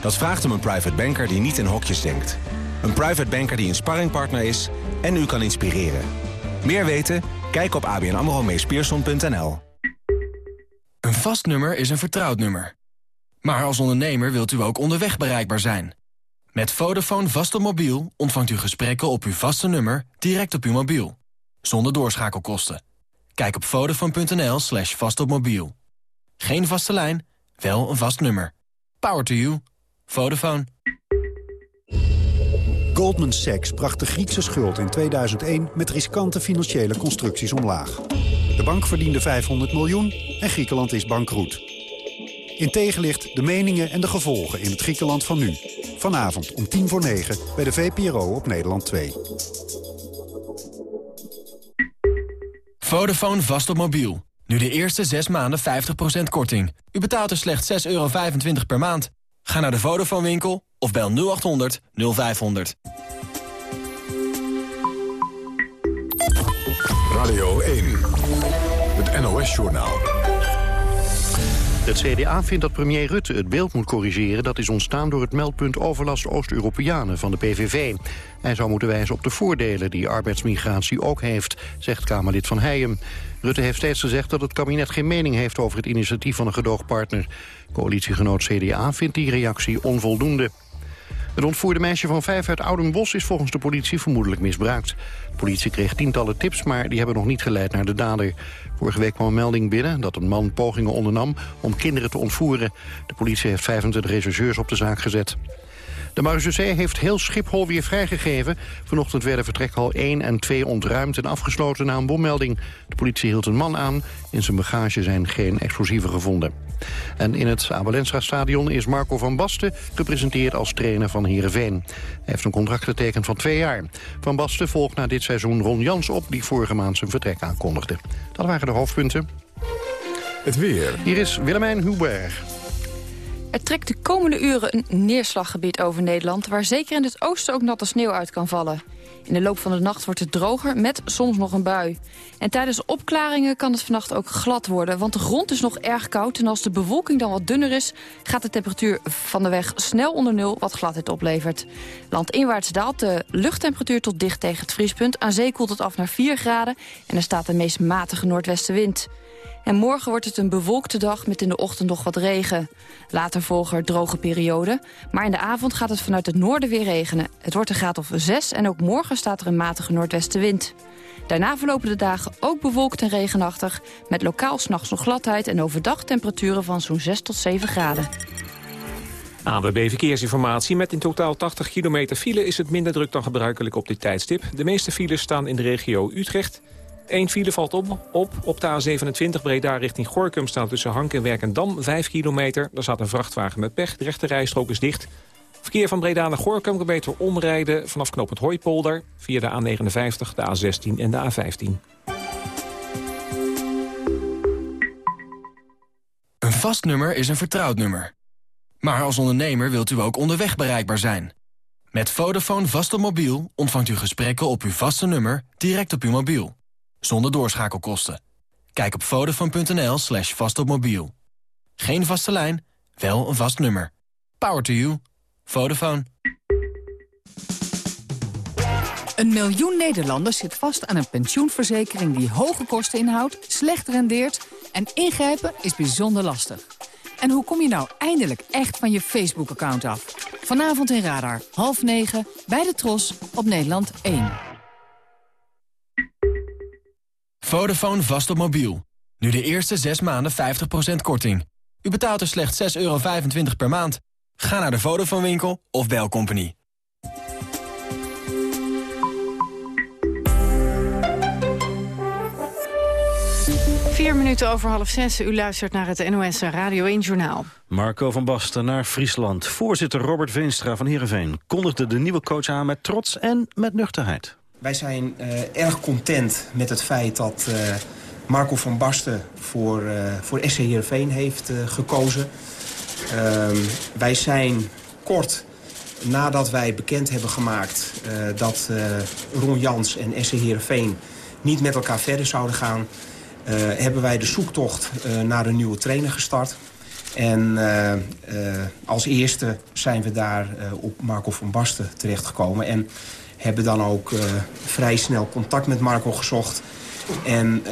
Dat vraagt om een private banker die niet in hokjes denkt. Een private banker die een sparringpartner is en u kan inspireren. Meer weten? Kijk op abnamromeespierson.nl. Een vast nummer is een vertrouwd nummer. Maar als ondernemer wilt u ook onderweg bereikbaar zijn. Met Vodafone vast op mobiel ontvangt u gesprekken op uw vaste nummer direct op uw mobiel. Zonder doorschakelkosten. Kijk op vodafone.nl slash vastopmobiel. Geen vaste lijn, wel een vast nummer. Power to you. Vodafone. Goldman Sachs bracht de Griekse schuld in 2001 met riskante financiële constructies omlaag. De bank verdiende 500 miljoen en Griekenland is bankroet. In tegenlicht de meningen en de gevolgen in het Griekenland van nu. Vanavond om tien voor negen bij de VPRO op Nederland 2. Vodafone vast op mobiel. Nu de eerste 6 maanden 50% korting. U betaalt er slechts 6,25 euro per maand. Ga naar de Vodafone winkel of bel 0800 0500. Radio 1, het NOS-journaal. Het CDA vindt dat premier Rutte het beeld moet corrigeren... dat is ontstaan door het meldpunt overlast Oost-Europeanen van de PVV. Hij zou moeten wijzen op de voordelen die arbeidsmigratie ook heeft... zegt Kamerlid Van Heijem. Rutte heeft steeds gezegd dat het kabinet geen mening heeft... over het initiatief van een gedoogpartner. Coalitiegenoot CDA vindt die reactie onvoldoende. Het ontvoerde meisje van vijf uit Oudenbos is volgens de politie vermoedelijk misbruikt. De politie kreeg tientallen tips, maar die hebben nog niet geleid naar de dader. Vorige week kwam een melding binnen dat een man pogingen ondernam om kinderen te ontvoeren. De politie heeft 25 rechercheurs op de zaak gezet. De marechaussee heeft heel Schiphol weer vrijgegeven. Vanochtend werden vertrekhal 1 en 2 ontruimd en afgesloten na een bommelding. De politie hield een man aan. In zijn bagage zijn geen explosieven gevonden. En in het Abelensra-stadion is Marco van Basten gepresenteerd als trainer van Heerenveen. Hij heeft een contract getekend van twee jaar. Van Basten volgt na dit seizoen Ron Jans op... die vorige maand zijn vertrek aankondigde. Dat waren de hoofdpunten. Het weer. Hier is Willemijn Hubert. Er trekt de komende uren een neerslaggebied over Nederland... waar zeker in het oosten ook natte sneeuw uit kan vallen. In de loop van de nacht wordt het droger met soms nog een bui. En tijdens opklaringen kan het vannacht ook glad worden... want de grond is nog erg koud en als de bewolking dan wat dunner is... gaat de temperatuur van de weg snel onder nul wat gladheid oplevert. Landinwaarts daalt de luchttemperatuur tot dicht tegen het vriespunt. Aan zee koelt het af naar 4 graden en er staat de meest matige noordwestenwind. En morgen wordt het een bewolkte dag met in de ochtend nog wat regen. Later volgen er droge perioden. Maar in de avond gaat het vanuit het noorden weer regenen. Het wordt een graad of 6 en ook morgen staat er een matige noordwestenwind. Daarna verlopen de dagen ook bewolkt en regenachtig... met lokaal s'nachts nog gladheid en overdag temperaturen van zo'n 6 tot 7 graden. ABB Verkeersinformatie. Met in totaal 80 kilometer file is het minder druk dan gebruikelijk op dit tijdstip. De meeste files staan in de regio Utrecht... Eén file valt op, op. De A27 Breda richting Gorkum staan tussen Hank en Werkendam 5 kilometer. Daar staat een vrachtwagen met pech. De rechte rijstrook is dicht. Verkeer van Breda naar Gorkum kan beter omrijden vanaf knooppunt Hooipolder... via de A59, de A16 en de A15. Een vast nummer is een vertrouwd nummer. Maar als ondernemer wilt u ook onderweg bereikbaar zijn. Met Vodafone vast op mobiel ontvangt u gesprekken op uw vaste nummer direct op uw mobiel zonder doorschakelkosten. Kijk op vodafone.nl slash vastopmobiel. Geen vaste lijn, wel een vast nummer. Power to you. Vodafone. Een miljoen Nederlanders zit vast aan een pensioenverzekering... die hoge kosten inhoudt, slecht rendeert... en ingrijpen is bijzonder lastig. En hoe kom je nou eindelijk echt van je Facebook-account af? Vanavond in Radar, half negen, bij de Tros, op Nederland 1. Vodafone vast op mobiel. Nu de eerste 6 maanden 50% korting. U betaalt er slechts 6,25 euro per maand. Ga naar de Vodafone winkel of bel Company. Vier minuten over half zes. U luistert naar het NOS Radio 1 Journaal. Marco van Basten naar Friesland. Voorzitter Robert Veenstra van Heerenveen kondigde de nieuwe coach aan met trots en met nuchterheid. Wij zijn uh, erg content met het feit dat uh, Marco van Basten voor, uh, voor SC Heerenveen heeft gekozen. Ehm, wij zijn kort nadat wij bekend hebben gemaakt dat Ron Jans en SC Heerenveen niet met elkaar verder zouden gaan... hebben wij de zoektocht naar een nieuwe trainer gestart. En als eerste zijn we daar op Marco van Basten terechtgekomen. En hebben dan ook vrij snel contact met Marco gezocht. En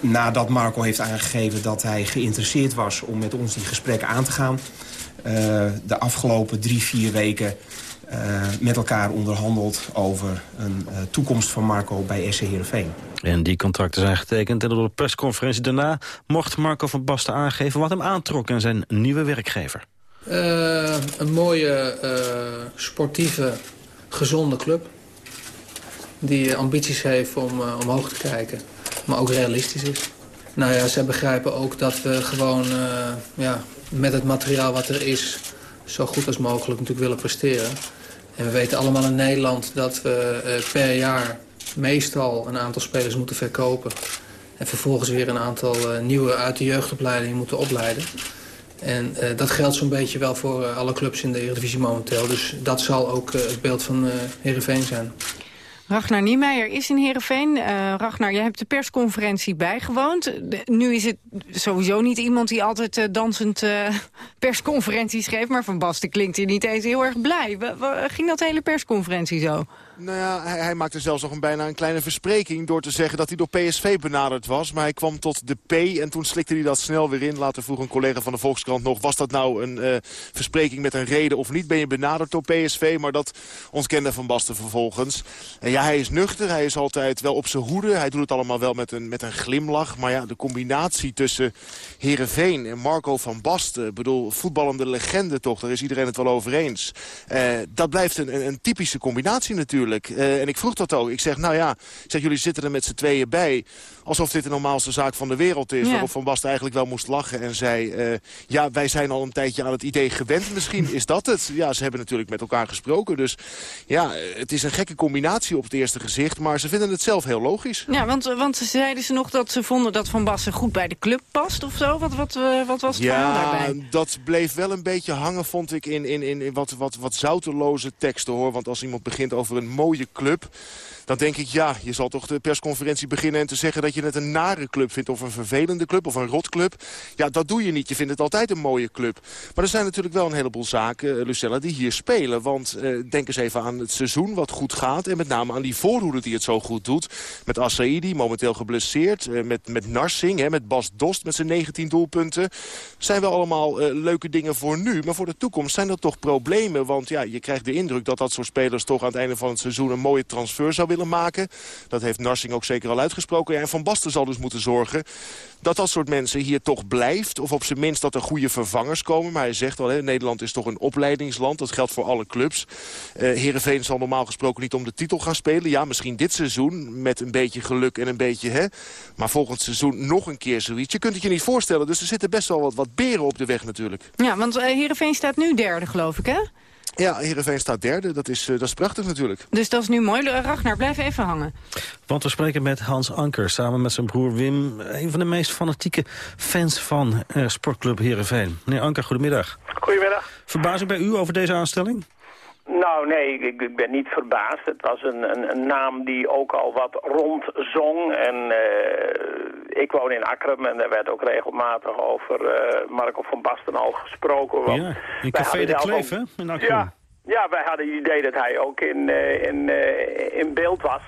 nadat Marco heeft aangegeven dat hij geïnteresseerd was... om met ons die gesprekken aan te gaan... Uh, de afgelopen drie, vier weken uh, met elkaar onderhandeld... over een uh, toekomst van Marco bij SC Heerenveen. En die contracten zijn getekend. En door de persconferentie daarna mocht Marco van Basten aangeven... wat hem aantrok aan zijn nieuwe werkgever. een mooie, sportieve, gezonde club. Die ambities heeft om omhoog te kijken maar ook realistisch is. Nou ja, zij begrijpen ook dat we gewoon uh, ja, met het materiaal wat er is... zo goed als mogelijk natuurlijk willen presteren. En we weten allemaal in Nederland dat we per jaar meestal een aantal spelers moeten verkopen. En vervolgens weer een aantal nieuwe uit de jeugdopleiding moeten opleiden. En dat geldt zo'n beetje wel voor alle clubs in de Eredivisie momenteel. Dus dat zal ook het beeld van Heerenveen zijn. Ragnar Niemeyer is in Heerenveen. Uh, jij hebt de persconferentie bijgewoond. nu is het sowieso niet iemand die altijd uh, dansend uh, persconferenties geeft... maar Van Basten klinkt hier niet eens heel erg blij. ging dat hele persconferentie zo? Nou ja, hij, maakte zelfs nog een, bijna een kleine verspreking... door te zeggen dat hij door PSV benaderd was. Maar hij kwam tot de P en toen slikte hij dat snel weer in. Later vroeg een collega van de Volkskrant nog... was dat nou een uh, verspreking met een reden of niet? Ben je benaderd door PSV? Maar dat ontkende Van Basten vervolgens. En ja, hij is nuchter. Hij is altijd wel op zijn hoede. Hij doet het allemaal wel met een, met een glimlach. Maar ja, de combinatie tussen Herenveen en Marco van Basten... Ik bedoel, voetballende legende toch, daar is iedereen het wel over eens. Uh, dat blijft een, een typische combinatie natuurlijk. Uh, en ik vroeg dat ook. Ik zeg, nou ja, ik zeg, jullie zitten er met z'n tweeën bij. Alsof dit de normaalste zaak van de wereld is. Ja. Waarop Van Basten eigenlijk wel moest lachen en zei... Uh, ja, wij zijn al een tijdje aan het idee gewend. Misschien is dat het. Ja, ze hebben natuurlijk met elkaar gesproken. Dus ja, het is een gekke combinatie op het eerste gezicht. Maar ze vinden het zelf heel logisch. Ja, want, want zeiden ze nog dat ze vonden dat Van Basten goed bij de club past of zo? Wat, wat, uh, wat was het ja, verhaal daarbij? dat bleef wel een beetje hangen, vond ik, in, in, in wat, wat, wat zouteloze teksten, hoor. Want als iemand begint over een mooie club dan denk ik, ja, je zal toch de persconferentie beginnen... en te zeggen dat je het een nare club vindt of een vervelende club of een rotclub. Ja, dat doe je niet. Je vindt het altijd een mooie club. Maar er zijn natuurlijk wel een heleboel zaken, uh, Lucella, die hier spelen. Want uh, denk eens even aan het seizoen wat goed gaat... en met name aan die voorhoede die het zo goed doet. Met Assaidi, momenteel geblesseerd. Uh, met, met Narsing, hè, met Bas Dost met zijn 19 doelpunten. Zijn wel allemaal leuke dingen voor nu. Maar voor de toekomst zijn dat toch problemen. Want ja, je krijgt de indruk dat dat soort spelers... toch aan het einde van het seizoen een mooie transfer zou maken. Dat heeft Narsing ook zeker al uitgesproken. En Van Basten zal dus moeten zorgen dat dat soort mensen hier toch blijft. Of op zijn minst dat er goede vervangers komen. Maar hij zegt al, hè, Nederland is toch een opleidingsland. Dat geldt voor alle clubs. Uh, Heerenveen zal normaal gesproken niet om de titel gaan spelen. Ja, misschien dit seizoen met een beetje geluk en een beetje... Hè, maar volgend seizoen nog een keer zoiets. Je kunt het je niet voorstellen. Dus er zitten best wel wat, wat beren op de weg natuurlijk. Ja, want uh, Heerenveen staat nu derde, geloof ik, hè? Ja, Heerenveen staat derde. Dat is, uh, dat is prachtig natuurlijk. Dus dat is nu mooi. Ragnar, blijf even hangen. Want we spreken met Hans Anker samen met zijn broer Wim. Een van de meest fanatieke fans van uh, sportclub Heerenveen. Meneer Anker, goedemiddag. Goedemiddag. Verbazing bij u over deze aanstelling? Nou, nee, ik, ik, ben niet verbaasd. Het was een, een, een, naam die ook al wat rondzong. En uh, ik woon in Akrum en er werd ook regelmatig over uh, Marco van Basten al gesproken. Want ja, in Café de Kleef, hè, in. Ja, ja, wij hadden het idee dat hij ook in, uh, in, in beeld was.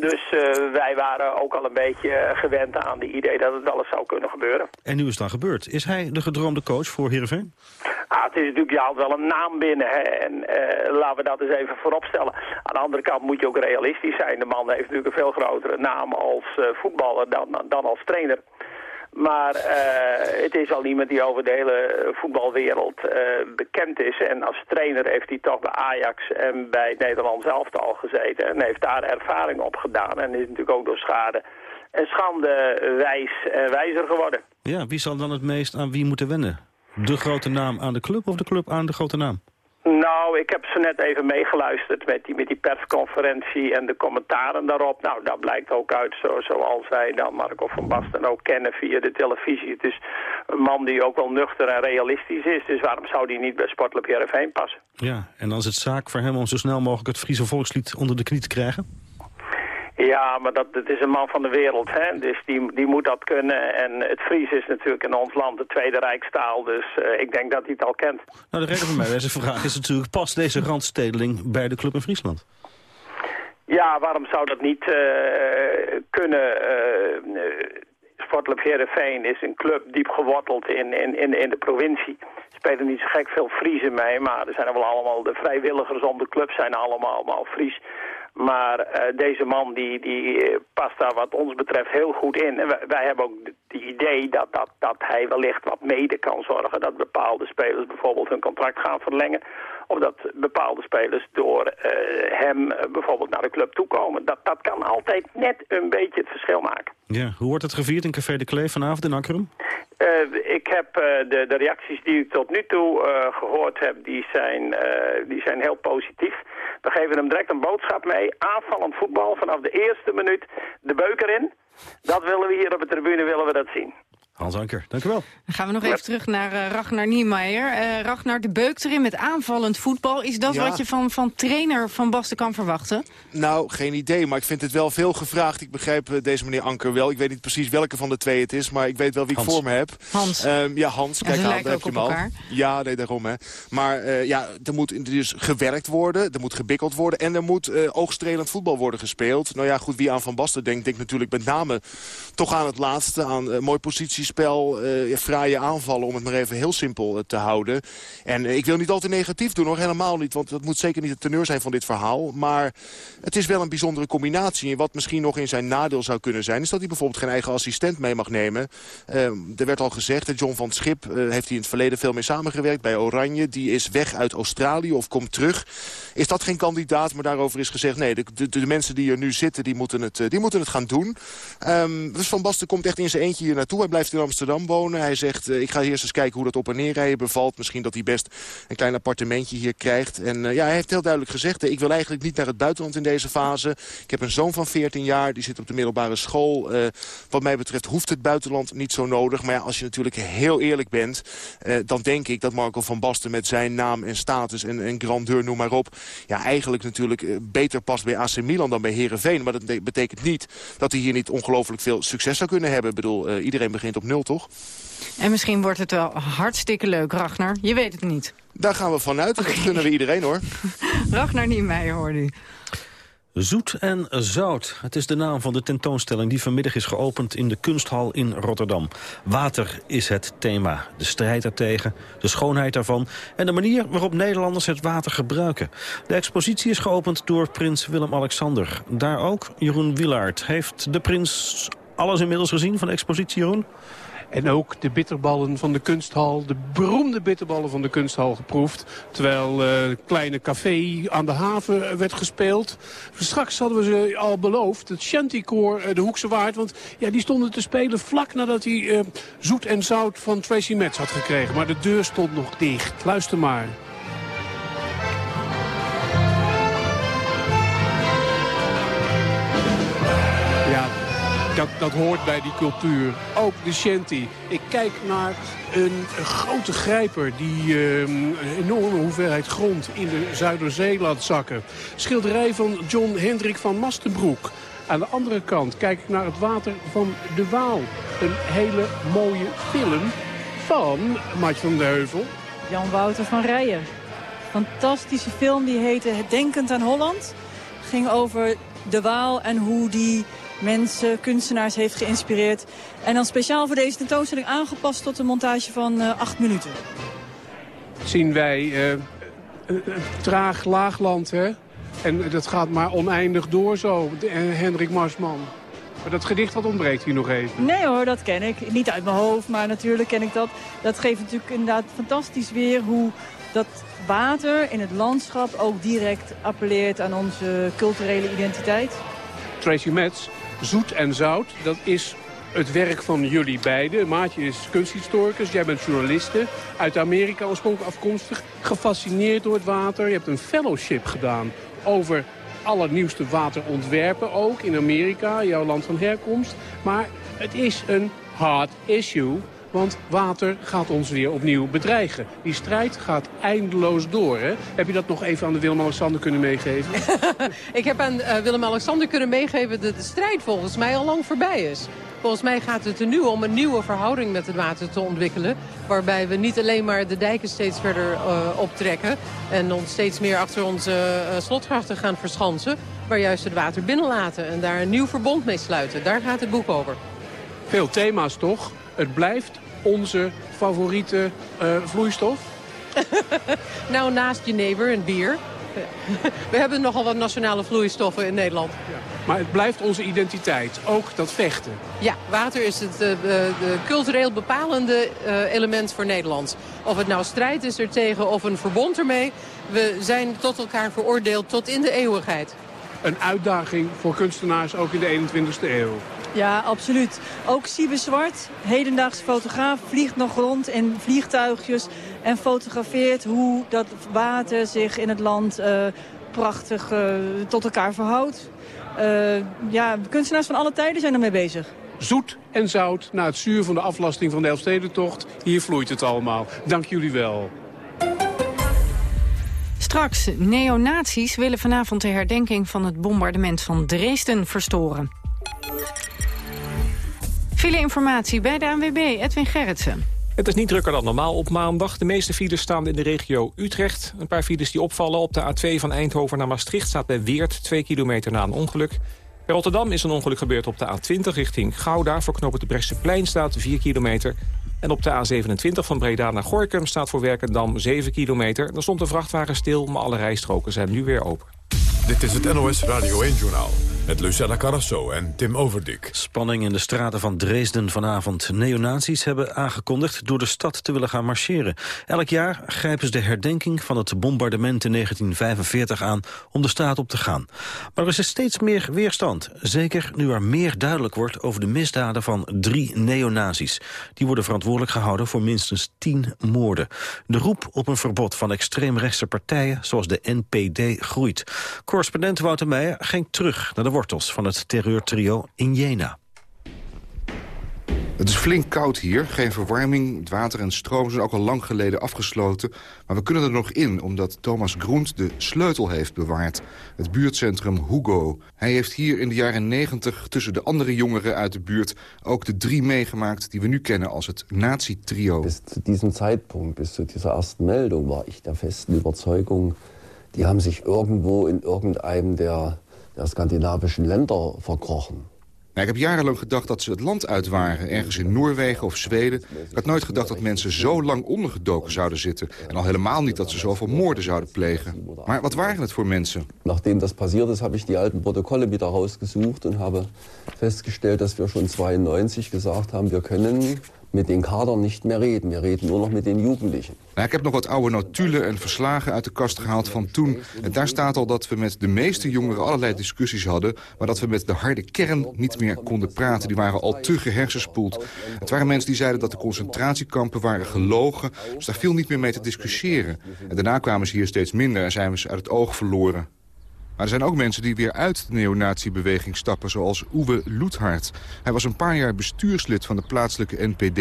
Dus uh, wij waren ook al een beetje gewend aan de idee dat het alles zou kunnen gebeuren. En nu is het dan gebeurd. Is hij de gedroomde coach voor Heerenveen? Ah, het is natuurlijk, je haalt wel een naam binnen. Hè? En uh, laten we dat eens even vooropstellen. Aan de andere kant moet je ook realistisch zijn. De man heeft natuurlijk een veel grotere naam als uh, voetballer dan, dan als trainer. Maar uh, het is al iemand die over de hele voetbalwereld uh, bekend is. En als trainer heeft hij toch bij Ajax en bij Nederland zelf al gezeten. En heeft daar ervaring op gedaan. En is natuurlijk ook door schade en schande wijs en wijzer geworden. Ja, wie zal dan het meest aan wie moeten wennen? De grote naam aan de club of de club aan de grote naam? Nou, ik heb ze net even meegeluisterd met die, met die persconferentie en de commentaren daarop. Nou, dat blijkt ook uit zo, zoals wij dan Marco van Basten ook kennen via de televisie. Het is een man die ook wel nuchter en realistisch is. Dus waarom zou die niet bij Sportclub Heerenveen passen? Ja, en is het zaak voor hem om zo snel mogelijk het Friese volkslied onder de knie te krijgen? Ja, maar dat, het is een man van de wereld, hè? dus die, die moet dat kunnen. En het Fries is natuurlijk in ons land de tweede rijkstaal, dus uh, ik denk dat hij het al kent. Nou, de reden van mij deze vraag is natuurlijk, past deze randstedeling bij de club in Friesland? Ja, waarom zou dat niet uh, kunnen? Uh, Sportclub Heerenveen is een club diep geworteld in, in, in, in de provincie. Er spelen niet zo gek veel Friesen mee, maar er zijn er wel allemaal, de vrijwilligers om de club zijn allemaal, allemaal Fries. Maar uh, deze man die, die uh, past daar wat ons betreft heel goed in. En wij, wij hebben ook het idee dat, dat, dat hij wellicht wat mede kan zorgen... dat bepaalde spelers bijvoorbeeld hun contract gaan verlengen... of dat bepaalde spelers door uh, hem bijvoorbeeld naar de club toekomen. Dat, dat kan altijd net een beetje het verschil maken. Ja, hoe wordt het gevierd in Café de Klee vanavond in Akkerum? ik heb de, de reacties die ik tot nu toe gehoord heb, die zijn, die zijn heel positief. We geven hem direct een boodschap mee. Aanvallend voetbal vanaf de eerste minuut. De beuk erin. Dat willen we hier op de tribune willen we dat zien. Hans Anker, dank u wel. Dan gaan we nog even terug naar uh, Ragnar Niemeyer. Uh, Ragnar, de beuk erin met aanvallend voetbal. Is dat Ja. wat je van, van trainer Van Basten kan verwachten? Nou, geen idee, maar ik vind het wel veel gevraagd. Ik begrijp eh, deze meneer Anker wel. Ik weet niet precies welke van de twee het is, maar ik weet wel wie Hans. ik voor me heb. Hans. Ehm, ja, Hans. Ja, Kijk aan, daar heb je hem op al. elkaar. Ja, nee, daarom hè. Maar eh, ja, er moet dus gewerkt worden, er moet gebikkeld worden... en er moet eh oogstrelend voetbal worden gespeeld. Nou ja, goed, wie aan Van Basten denkt, denkt natuurlijk met name toch aan het laatste. Aan eh, mooi positiespel, eh fraaie aanvallen, om het maar even heel simpel eh, te houden. En eh, ik wil niet al te negatief doen, hoor, helemaal niet. Want dat moet zeker niet het teneur zijn van dit verhaal. Maar het is wel een bijzondere combinatie. En wat misschien nog in zijn nadeel zou kunnen zijn... is dat hij bijvoorbeeld geen eigen assistent mee mag nemen. Er werd al gezegd, dat John van Schip heeft hij in het verleden veel mee samengewerkt bij Oranje. Die is weg uit Australië of komt terug. Is dat geen kandidaat? Maar daarover is gezegd, nee, de, de, de mensen die er nu zitten, die moeten het, die moeten het gaan doen. Ehm, dus Van Basten komt echt in zijn eentje hier naartoe. Hij blijft in Amsterdam wonen. Hij zegt, eh, ik ga eerst eens kijken hoe dat op en neer rijden bevalt. Misschien dat hij best een klein appartementje hier krijgt. En eh, ja, hij heeft heel duidelijk gezegd, eh, ik wil eigenlijk niet naar het buitenland in deze fase. Ik heb een zoon van 14 jaar, die zit op de middelbare school. Wat mij betreft hoeft het buitenland niet zo nodig. Maar ja, als je natuurlijk heel eerlijk bent, dan denk ik dat Marco van Basten met zijn naam en status en, en grandeur, noem maar op, ja, eigenlijk natuurlijk beter past bij AC Milan dan bij Herenveen. Maar dat be- betekent niet dat hij hier niet ongelooflijk veel succes zou kunnen hebben. Ik bedoel, iedereen begint op nul, toch? En misschien wordt het wel hartstikke leuk, Ragnar. Je weet het niet. Daar gaan we vanuit. en Dat gunnen we iedereen, hoor. Ragnar Niemeyer hoorde u. Zoet en zout. Het is de naam van de tentoonstelling die vanmiddag is geopend in de Kunsthal in Rotterdam. Water is het thema. De strijd daartegen, de schoonheid daarvan en de manier waarop Nederlanders het water gebruiken. De expositie is geopend door prins Willem-Alexander. Daar ook Jeroen Wielaert. Heeft de prins alles inmiddels gezien van de expositie, Jeroen? En ook de bitterballen van de kunsthal, de beroemde bitterballen van de kunsthal geproefd. Terwijl eh kleine café aan de haven werd gespeeld. Straks hadden we ze al beloofd, het Shantykoor eh, de Hoekse Waard. Want ja, die stonden te spelen vlak nadat hij eh, zoet en zout van Tracy Metz had gekregen. Maar de deur stond nog dicht. Luister maar. Dat, hoort bij die cultuur. Ook de shanty. Ik kijk naar een, grote grijper die ehm, een enorme hoeveelheid grond in de Zuiderzee laat zakken. Schilderij van John Hendrik van Mastenbroek. Aan de andere kant kijk ik naar het water van de Waal. Een hele mooie film van Mart van de Heuvel. Jan Wouter van Rijen. Fantastische film die heette Het Denkend aan Holland. Ging over de Waal en hoe die mensen, kunstenaars heeft geïnspireerd. En dan speciaal voor deze tentoonstelling aangepast tot een montage van eh, acht minuten. zien wij eh, een een traag laagland, hè? En dat gaat maar oneindig door zo, de- eh, Hendrik Marsman. Maar dat gedicht wat ontbreekt hier nog even. Nee hoor, dat ken ik. Niet uit mijn hoofd, maar natuurlijk ken ik dat. Dat geeft natuurlijk inderdaad fantastisch weer hoe dat water in het landschap ook direct appelleert aan onze culturele identiteit. Tracy Metz, zoet en zout, dat is het werk van jullie beiden. Maatje is kunsthistoricus, jij bent journaliste. Uit Amerika oorspronkelijk afkomstig. Gefascineerd door het water. Je hebt een fellowship gedaan over allernieuwste waterontwerpen ook in Amerika, jouw land van herkomst. Maar het is een hard issue, want water gaat ons weer opnieuw bedreigen. Die strijd gaat eindeloos door. Hè? Heb je dat nog even aan de Willem-Alexander kunnen meegeven? Ik heb aan uh, Willem-Alexander kunnen meegeven dat de strijd volgens mij al lang voorbij is. Volgens mij gaat het er nu om een nieuwe verhouding met het water te ontwikkelen. Waarbij we niet alleen maar de dijken steeds verder uh, optrekken... en ons steeds meer achter onze uh, slotgrachten gaan verschansen... maar juist het water binnenlaten en daar een nieuw verbond mee sluiten. Daar gaat het boek over. Veel thema's toch? Het blijft onze favoriete uh, vloeistof? nou, naast je neighbor en bier. We hebben nogal wat nationale vloeistoffen in Nederland. Ja. Maar het blijft onze identiteit, ook dat vechten. Ja, water is het uh, de cultureel bepalende uh, element voor Nederland. Of het nou strijd is er tegen of een verbond ermee. We zijn tot elkaar veroordeeld tot in de eeuwigheid. Een uitdaging voor kunstenaars ook in de 21ste eeuw. Ja, absoluut. Ook Siebe Zwart, hedendaagse fotograaf, vliegt nog rond in vliegtuigjes... en fotografeert hoe dat water zich in het land uh, prachtig uh, tot elkaar verhoudt. Uh, ja, kunstenaars van alle tijden zijn ermee bezig. Zoet en zout na het zuur van de aflasting van de Elfstedentocht. Hier vloeit het allemaal. Dank jullie wel. Straks, neonazies willen vanavond de herdenking van het bombardement van Dresden verstoren. Viele informatie bij de ANWB, Edwin Gerritsen. Het is niet drukker dan normaal op maandag. De meeste files staan in de regio Utrecht. Een paar files die opvallen op de A2 van Eindhoven naar Maastricht... staat bij Weert, 2 kilometer na een ongeluk. Bij Rotterdam is een ongeluk gebeurd op de A20 richting Gouda. Voor knopen de plein staat 4 kilometer. En op de A27 van Breda naar Gorkum staat voor Werkendam 7 kilometer. Er stond een vrachtwagen stil, maar alle rijstroken zijn nu weer open. Dit is het NOS Radio 1-journaal. Met Lucella Carrasso en Tim Overdik. Spanning in de straten van Dresden vanavond. Neonazies hebben aangekondigd door de stad te willen gaan marcheren. Elk jaar grijpen ze de herdenking van het bombardement in 1945 aan... om de straat op te gaan. Maar er is steeds meer weerstand. Zeker nu er meer duidelijk wordt over de misdaden van drie neonazies. Die worden verantwoordelijk gehouden voor minstens tien moorden. De roep op een verbod van extreemrechtse partijen... zoals de NPD groeit. Correspondent Wouter Meijer ging terug naar de wortels van het terreurtrio in Jena. Het is flink koud hier, geen verwarming. Het water en stroom zijn ook al lang geleden afgesloten. Maar we kunnen er nog in, omdat Thomas Groent de sleutel heeft bewaard. Het buurtcentrum Hugo. Hij heeft hier in de jaren 90 tussen de andere jongeren uit de buurt... ook de drie meegemaakt die we nu kennen als het nazi-trio. Bis zu diesem Zeitpunkt, bis zu dieser ersten Meldung... war ich der festen Überzeugung, die haben sich irgendwo in irgendeinem der der skandinavischen Länder verkrochen. ik heb jarenlang gedacht dat ze het land uit waren, ergens in Noorwegen of Zweden. Ik had nooit gedacht dat mensen zo lang ondergedoken zouden zitten. En al helemaal niet dat ze zoveel moorden zouden plegen. Maar wat waren het voor mensen? Nachdem das passiert ist, habe ich die alten Protokolle wieder rausgesucht und habe festgestellt, dass wir schon 92 gesagt haben, wir können met den Kader niet meer reden. We reden nur nog met den Jugendlichen. Nou, ik heb nog wat oude notulen en verslagen uit de kast gehaald van toen. En daar staat al dat we met de meeste jongeren allerlei discussies hadden... maar dat we met de harde kern niet meer konden praten. Die waren al te gehersenspoeld. Het waren mensen die zeiden dat de concentratiekampen waren gelogen. Dus daar viel niet meer mee te discussiëren. En daarna kwamen ze hier steeds minder en zijn we ze uit het oog verloren. Maar er zijn ook mensen die weer uit de neonatiebeweging stappen, zoals Uwe Loethart. Hij was een paar jaar bestuurslid van de plaatselijke NPD...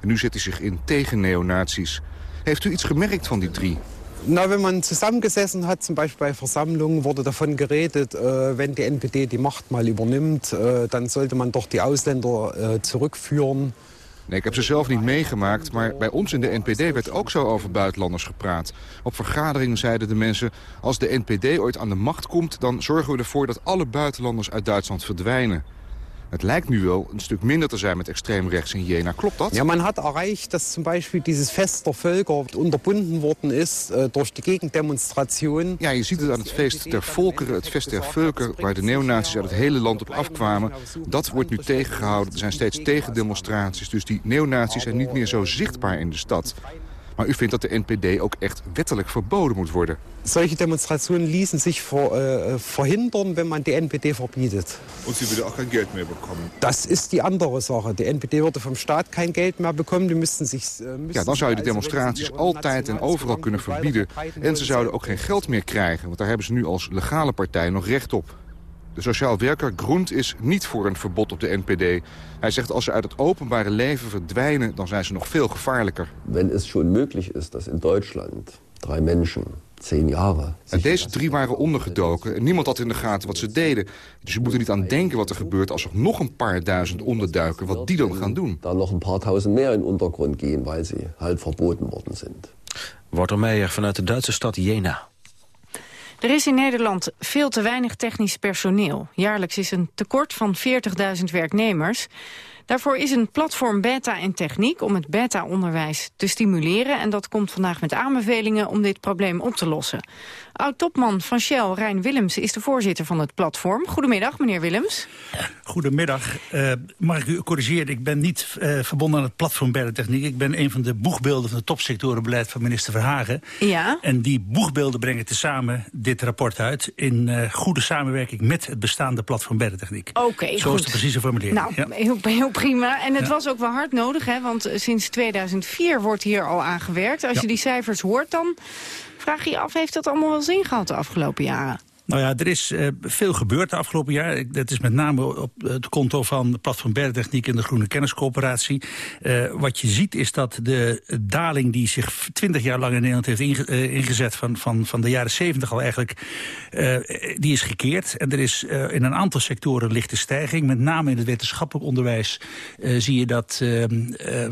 en nu zet hij zich in tegen neonazies. Heeft u iets gemerkt van die drie? Na, wenn man zusammengesessen hat, zum Beispiel bei Versammlungen, wurde davon geredet, äh, wenn die NPD die Macht mal übernimmt, äh, dann sollte doch die Ausländer äh. Ik heb ze zelf niet meegemaakt, maar bij ons in de NPD werd ook zo over buitenlanders gepraat. Op vergaderingen zeiden de mensen, als de NPD ooit aan de macht komt... dan zorgen we ervoor dat alle buitenlanders uit Duitsland verdwijnen. Het lijkt nu wel een stuk minder te zijn met extreem rechts in Jena. Klopt dat? Ja, man hat erreicht, dass zum Beispiel dieses Fest der Völker unterbunden worden ist äh, durch die Gegendemonstration. Ja, je ziet het aan het feest der Volkeren, het Fest der Völker... waar de neonazies uit het hele land op afkwamen. Dat wordt nu tegengehouden. Er zijn steeds tegendemonstraties. Dus die neonazies zijn niet meer zo zichtbaar in de stad. Maar u vindt dat de NPD ook echt wettelijk verboden moet worden. Solche Demonstrationen ließen sich ver, äh, verhindern, wenn man die NPD verbietet. Und sie würde auch kein Geld mehr bekommen. Das ist die andere Sache. Die NPD würde vom Staat kein Geld mehr bekommen. Die müssten sich, äh, müssten Ja, dan zou je de demonstraties altijd en overal kunnen verbieden. En ze zouden ook geen geld meer krijgen, want daar hebben ze nu als legale partij nog recht op. De sociaal werker Groent is niet voor een verbod op de NPD. Hij zegt als ze uit het openbare leven verdwijnen, dan zijn ze nog veel gevaarlijker. Wenn es schon möglich ist, dass in Deutschland drei Menschen zehn Jahre... En deze drie waren ondergedoken en niemand had in de gaten wat ze deden. Dus je moet er niet aan denken wat er gebeurt als er nog een paar duizend onderduiken, wat die dan gaan doen. Da noch ein paar tausend mehr in Untergrund gehen, weil sie halt verboten worden sind. Wouter Meijer vanuit de Duitse stad Jena. Er is in Nederland veel te weinig technisch personeel. Jaarlijks is een tekort van 40.000 werknemers. Daarvoor is een platform Beta en Techniek om het beta-onderwijs te stimuleren. En dat komt vandaag met aanbevelingen om dit probleem op te lossen. Oud-topman van Shell, Rijn Willems, is de voorzitter van het platform. Goedemiddag, meneer Willems. Goedemiddag. Uh, mag ik u corrigeren? Ik ben niet uh, verbonden aan het platform Beta Techniek. Ik ben een van de boegbeelden van het topsectorenbeleid van minister Verhagen. Ja. En die boegbeelden brengen tezamen dit rapport uit... in uh, goede samenwerking met het bestaande platform Beta Techniek. Oké, okay, Zo goed. is de precieze formulering. Nou, ja. heel, heel prima. En het Ja. was ook wel hard nodig, hè? want sinds 2004 wordt hier al aan gewerkt. Als Ja. je die cijfers hoort, dan vraag je je af... heeft dat allemaal wel zin gehad de afgelopen jaren? Nou ja, er is eh, veel gebeurd de afgelopen jaar. Dat is met name op het konto van platform Bergtechniek en de Groene Kenniscoöperatie. Eh, wat je ziet is dat de daling die zich twintig jaar lang in Nederland heeft eh, ingezet... Van, van, van de jaren zeventig al eigenlijk, die is gekeerd. En er is in een aantal sectoren een lichte stijging. Met name in het wetenschappelijk onderwijs zie je dat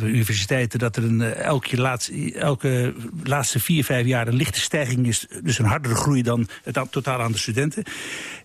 universiteiten... dat er een, elke, laatste, elke laatste vier, vijf jaar een lichte stijging is. Dus een hardere groei dan het totaal aan de studenten.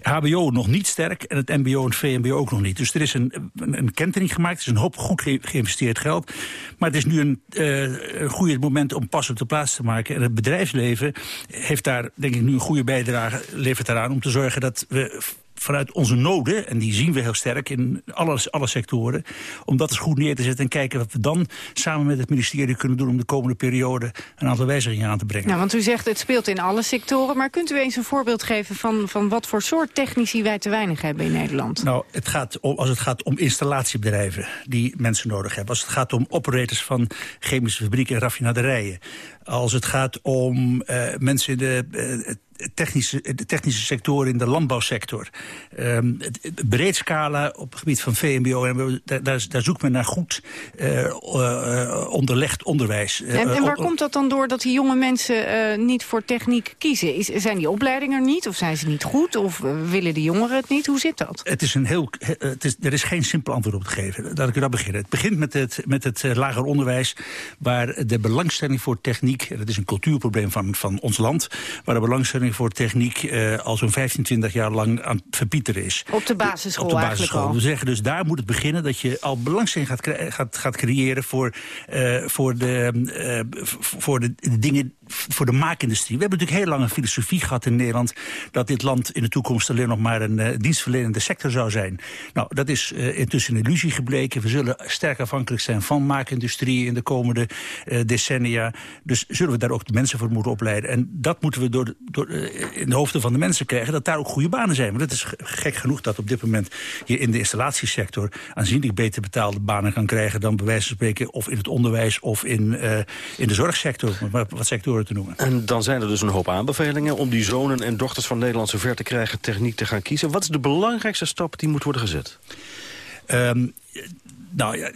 HBO nog niet sterk en het mbo en het VMBO ook nog niet. Dus er is een, een, kentering gemaakt. Het is een hoop goed ge- geïnvesteerd geld. Maar het is nu een, eh een goede moment om pas op de plaats te maken. En het bedrijfsleven heeft daar, denk ik, nu een goede bijdrage levert daaraan... om te zorgen dat we vanuit onze noden, en die zien we heel sterk in alle, alle sectoren... om dat eens goed neer te zetten en kijken wat we dan samen met het ministerie kunnen doen... om de komende periode een aantal wijzigingen aan te brengen. Nou, want u zegt het speelt in alle sectoren. Maar kunt u eens een voorbeeld geven van, van wat voor soort technici wij te weinig hebben in Nederland? Nou, het gaat om, als het gaat om installatiebedrijven die mensen nodig hebben. Als het gaat om operators van chemische fabrieken en raffinaderijen. Als het gaat om eh, mensen in de, eh, technische, de technische sector in de landbouwsector. Het breed scala op het gebied van VMBO. En daar, daar, daar zoekt men naar goed eh, eh, onderlegd onderwijs. Eh, En, en waar komt dat dan door dat die jonge mensen niet voor techniek kiezen? Is, zijn die opleidingen er niet? Of zijn ze niet goed? Of willen de jongeren het niet? Hoe zit dat? Het is een heel, het is, er is geen simpel antwoord op te geven. Laat ik u dat beginnen. Het begint met het, met het lager onderwijs... waar de belangstelling voor techniek... dat is een cultuurprobleem van, van ons land... waar de belangstelling voor techniek eh, al zo'n 15, 20 jaar lang aan het verpieteren is. Op de basisschool Op de basisschool. We zeggen dus daar moet het beginnen dat je al belangstelling gaat, gaat, gaat creëren voor, eh, voor, de, v- voor de dingen, voor de maakindustrie. We hebben natuurlijk heel lang een filosofie gehad in Nederland dat dit land in de toekomst alleen nog maar een eh, dienstverlenende sector zou zijn. Nou, dat is eh, intussen een illusie gebleken. We zullen sterk afhankelijk zijn van maakindustrie in de komende eh, decennia. Dus zullen we daar ook de mensen voor moeten opleiden. En dat moeten we door, door, in de hoofden van de mensen krijgen, dat daar ook goede banen zijn. Want het is ge- gek genoeg dat op dit moment je in de installatiesector aanzienlijk beter betaalde banen kan krijgen dan bij wijze van spreken of in het onderwijs of in, in de zorgsector, maar wat te noemen. En dan zijn er dus een hoop aanbevelingen om die zonen en dochters van Nederland zover te krijgen techniek te gaan kiezen. Wat is de belangrijkste stap die moet worden gezet? Ehm, nou ja,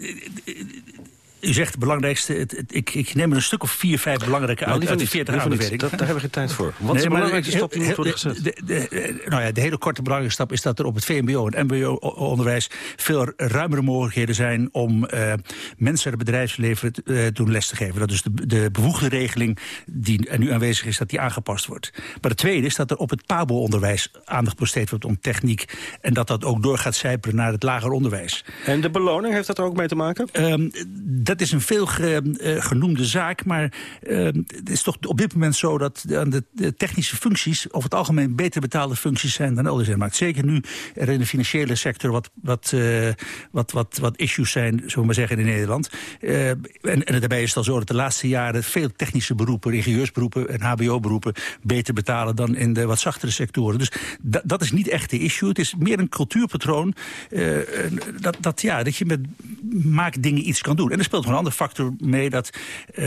u zegt het belangrijkste, het, het- ik, ik neem er een stuk of vier, vijf belangrijke Nou, uit, uit de niet, 40 liever niet. aanbevelingen. Daar hebben we geen tijd voor. Wat is de belangrijkste stap die moet worden gezet? de- de- de- nou ja, de hele korte belangrijke stap is dat er op het VMBO en MBO-onderwijs veel ruimere mogelijkheden zijn om eh, mensen uit het bedrijfsleven eh, doen les te geven. Dat is de, de bevoegde regeling die er nu aanwezig is, dat die aangepast wordt. Maar het tweede is dat er op het PABO-onderwijs aandacht besteed wordt om techniek en dat dat ook door gaat zijpelen naar het lager onderwijs. En de beloning, heeft dat er ook mee te maken? Ehm, dat is een veel genoemde zaak, maar het is toch op dit moment zo dat de, technische functies over het algemeen beter betaalde functies zijn dan elders in de. Zeker nu er in de financiële sector wat, wat, wat, wat, wat issues zijn, zullen we maar zeggen, in Nederland. en, en daarbij is het al zo dat de laatste jaren veel technische beroepen, ingenieursberoepen en hbo-beroepen beter betalen dan in de wat zachtere sectoren. Dus dat is niet echt de issue. Het is meer een cultuurpatroon dat, dat, ja, dat je met maakdingen iets kan doen. En er speelt nog een andere factor mee dat uh,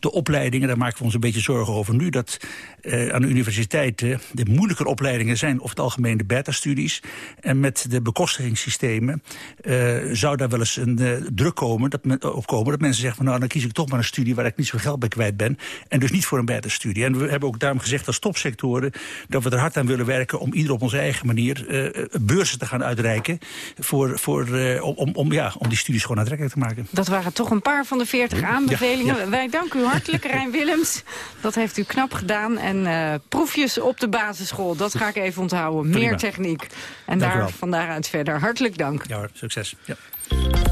de opleidingen, daar maken we ons een beetje zorgen over nu, dat uh, aan de universiteiten de moeilijker opleidingen zijn over het algemeen de beta-studies. En met de bekostigingssystemen zou daar wel eens een druk komen, dat op komen dat mensen zeggen van nou dan kies ik toch maar een studie waar ik niet zo geld bij kwijt ben. En dus niet voor een beta-studie. En we hebben ook daarom gezegd als topsectoren dat we er hard aan willen werken om ieder op onze eigen manier beurzen te gaan uitreiken voor, voor, om, om, ja, om die studies gewoon aantrekkelijk te maken. Dat waren toch paar van de veertig aanbevelingen. Wij danken u hartelijk, Rijn Willems. Dat heeft u knap gedaan. En uh, proefjes op de basisschool, dat ga ik even onthouden. Meer techniek. En daar, van daaruit verder. Hartelijk dank. Ja, succes. Ja.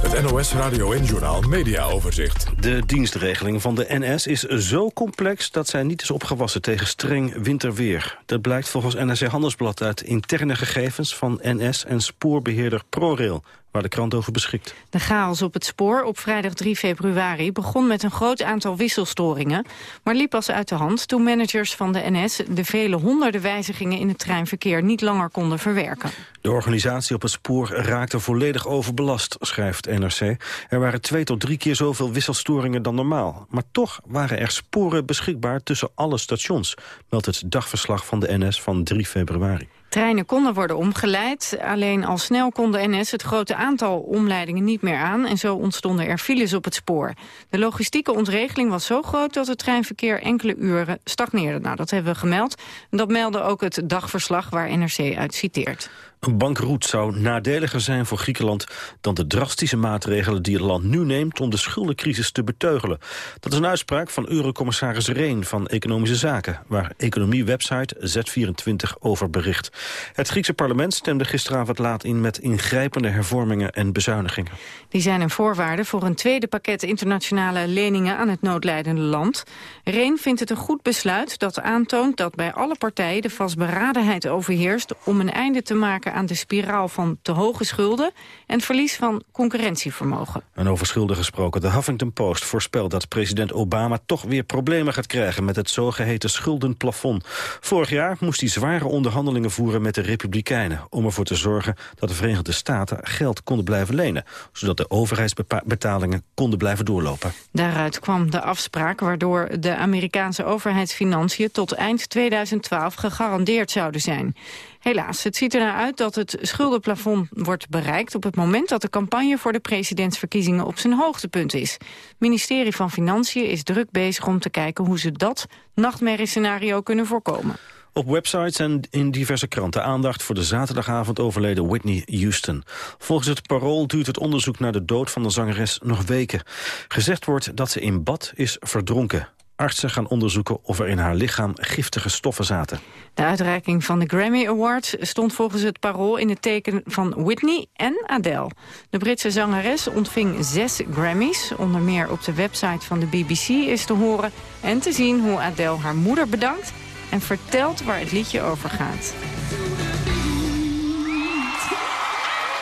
Het NOS Radio en Journal Media Overzicht. De dienstregeling van de NS is zo complex dat zij niet is opgewassen tegen streng winterweer. Dat blijkt volgens NRC Handelsblad uit interne gegevens van NS en spoorbeheerder ProRail waar de krant over beschikt. De chaos op het spoor op vrijdag 3 februari begon met een groot aantal wisselstoringen, maar liep pas uit de hand toen managers van de NS de vele honderden wijzigingen in het treinverkeer niet langer konden verwerken. De organisatie op het spoor raakte volledig overbelast, schrijft NRC. Er waren twee tot drie keer zoveel wisselstoringen dan normaal. Maar toch waren er sporen beschikbaar tussen alle stations, meldt het dagverslag van de NS van 3 februari. Treinen konden worden omgeleid, alleen al snel kon de NS het grote aantal omleidingen niet meer aan en zo ontstonden er files op het spoor. De logistieke ontregeling was zo groot dat het treinverkeer enkele uren stagneerde. Nou, dat hebben we gemeld. Dat meldde ook het dagverslag waar NRC uit citeert. Een bankroet zou nadeliger zijn voor Griekenland dan de drastische maatregelen die het land nu neemt om de schuldencrisis te beteugelen. Dat is een uitspraak van eurocommissaris Reen van Economische Zaken, waar economiewebsite Z24 over bericht. Het Griekse parlement stemde gisteravond laat in met ingrijpende hervormingen en bezuinigingen. Die zijn een voorwaarde voor een tweede pakket internationale leningen aan het noodlijdende land. Reen vindt het een goed besluit dat aantoont dat bij alle partijen de vastberadenheid overheerst om een einde te maken aan de spiraal van te hoge schulden en verlies van concurrentievermogen. En over schulden gesproken, de Huffington Post voorspelt dat president Obama toch weer problemen gaat krijgen met het zogeheten schuldenplafond. Vorig jaar moest hij zware onderhandelingen voeren met de Republikeinen om ervoor te zorgen dat de Verenigde Staten geld konden blijven lenen, zodat de overheidsbetalingen konden blijven doorlopen. Daaruit kwam de afspraak waardoor de Amerikaanse overheidsfinanciën tot eind 2012 gegarandeerd zouden zijn. Helaas, het ziet er naar uit dat het schuldenplafond wordt bereikt... op het moment dat de campagne voor de presidentsverkiezingen op zijn hoogtepunt is. Het ministerie van Financiën is druk bezig om te kijken hoe ze dat nachtmerriescenario kunnen voorkomen. Op websites en in diverse kranten aandacht voor de zaterdagavond overleden Whitney Houston. Volgens het parool duurt het onderzoek naar de dood van de zangeres nog weken. Gezegd wordt dat ze in bad is verdronken. Artsen gaan onderzoeken of er in haar lichaam giftige stoffen zaten. De uitreiking van de Grammy Awards stond volgens het parool in het teken van Whitney en Adele. De Britse zangeres ontving zes Grammys. Onder meer op de website van de BBC is te horen en te zien hoe Adele haar moeder bedankt en vertelt waar het liedje over gaat.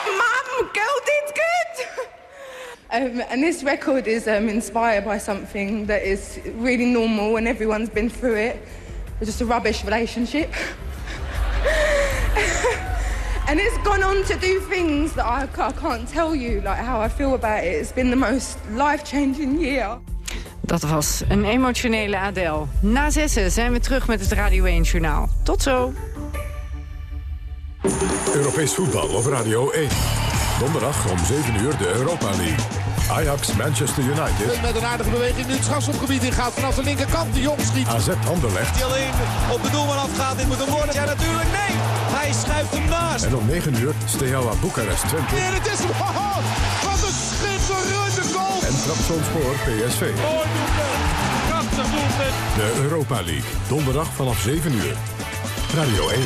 Mom, girl did good! Um, and this record is um, inspired by something that is really normal and everyone's been through it. It's just a rubbish relationship. and it's gone on to do things that I, I can't tell you, like how I feel about it. It's been the most life-changing year. Dat was een emotionele Adele. Na zessen zijn we terug met het Radio 1 Journaal. Tot zo. Europees voetbal op Radio 1. Donderdag om 7 uur de Europa League. Ajax Manchester United. Met een aardige beweging nu het strafschopgebied in gaat vanaf de linkerkant. De Jong schiet. AZ Anderlecht. Die alleen op de doelman afgaat. Dit moet hem worden. Ja natuurlijk nee. Hij schuift hem naast. En om 9 uur Steaua Boekarest Twente. En het is hem. Wat een schitterende goal. En Trabzonspor PSV. Mooi doelpunt. De Europa League. Donderdag vanaf 7 uur. Radio 1.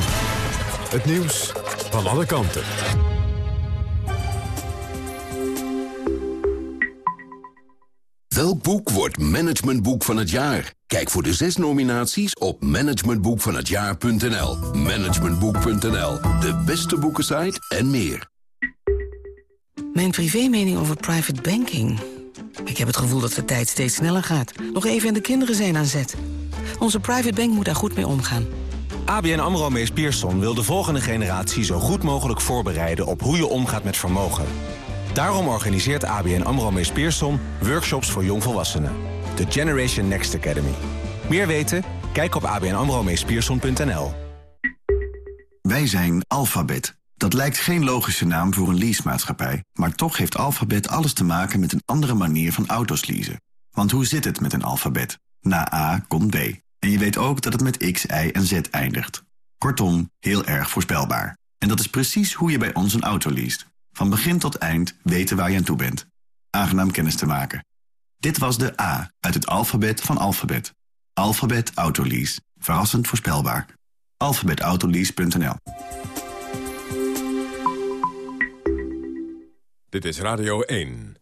Het nieuws van alle kanten. Welk boek wordt managementboek van het jaar? Kijk voor de zes nominaties op managementboekvanhetjaar.nl. Managementboek.nl, de beste boekensite en meer. Mijn privémening over private banking. Ik heb het gevoel dat de tijd steeds sneller gaat. Nog even en de kinderen zijn aan zet. Onze private bank moet daar goed mee omgaan. ABN AMRO Mees Pierson wil de volgende generatie zo goed mogelijk voorbereiden op hoe je omgaat met vermogen. Daarom organiseert ABN AMRO Mees Pierson workshops voor jongvolwassenen. De Generation Next Academy. Meer weten? Kijk op abnamromeespierson.nl. Wij zijn Alphabet. Dat lijkt geen logische naam voor een leasemaatschappij... maar toch heeft Alphabet alles te maken met een andere manier van auto's leasen. Want hoe zit het met een alfabet? Na A komt B. En je weet ook dat het met X, Y en Z eindigt. Kortom, heel erg voorspelbaar. En dat is precies hoe je bij ons een auto leest. Van begin tot eind weten waar je aan toe bent. Aangenaam kennis te maken. Dit was de A uit het alfabet van alfabet. Alphabet Autolease. Verrassend voorspelbaar. alphabetautolease.nl Dit is Radio 1.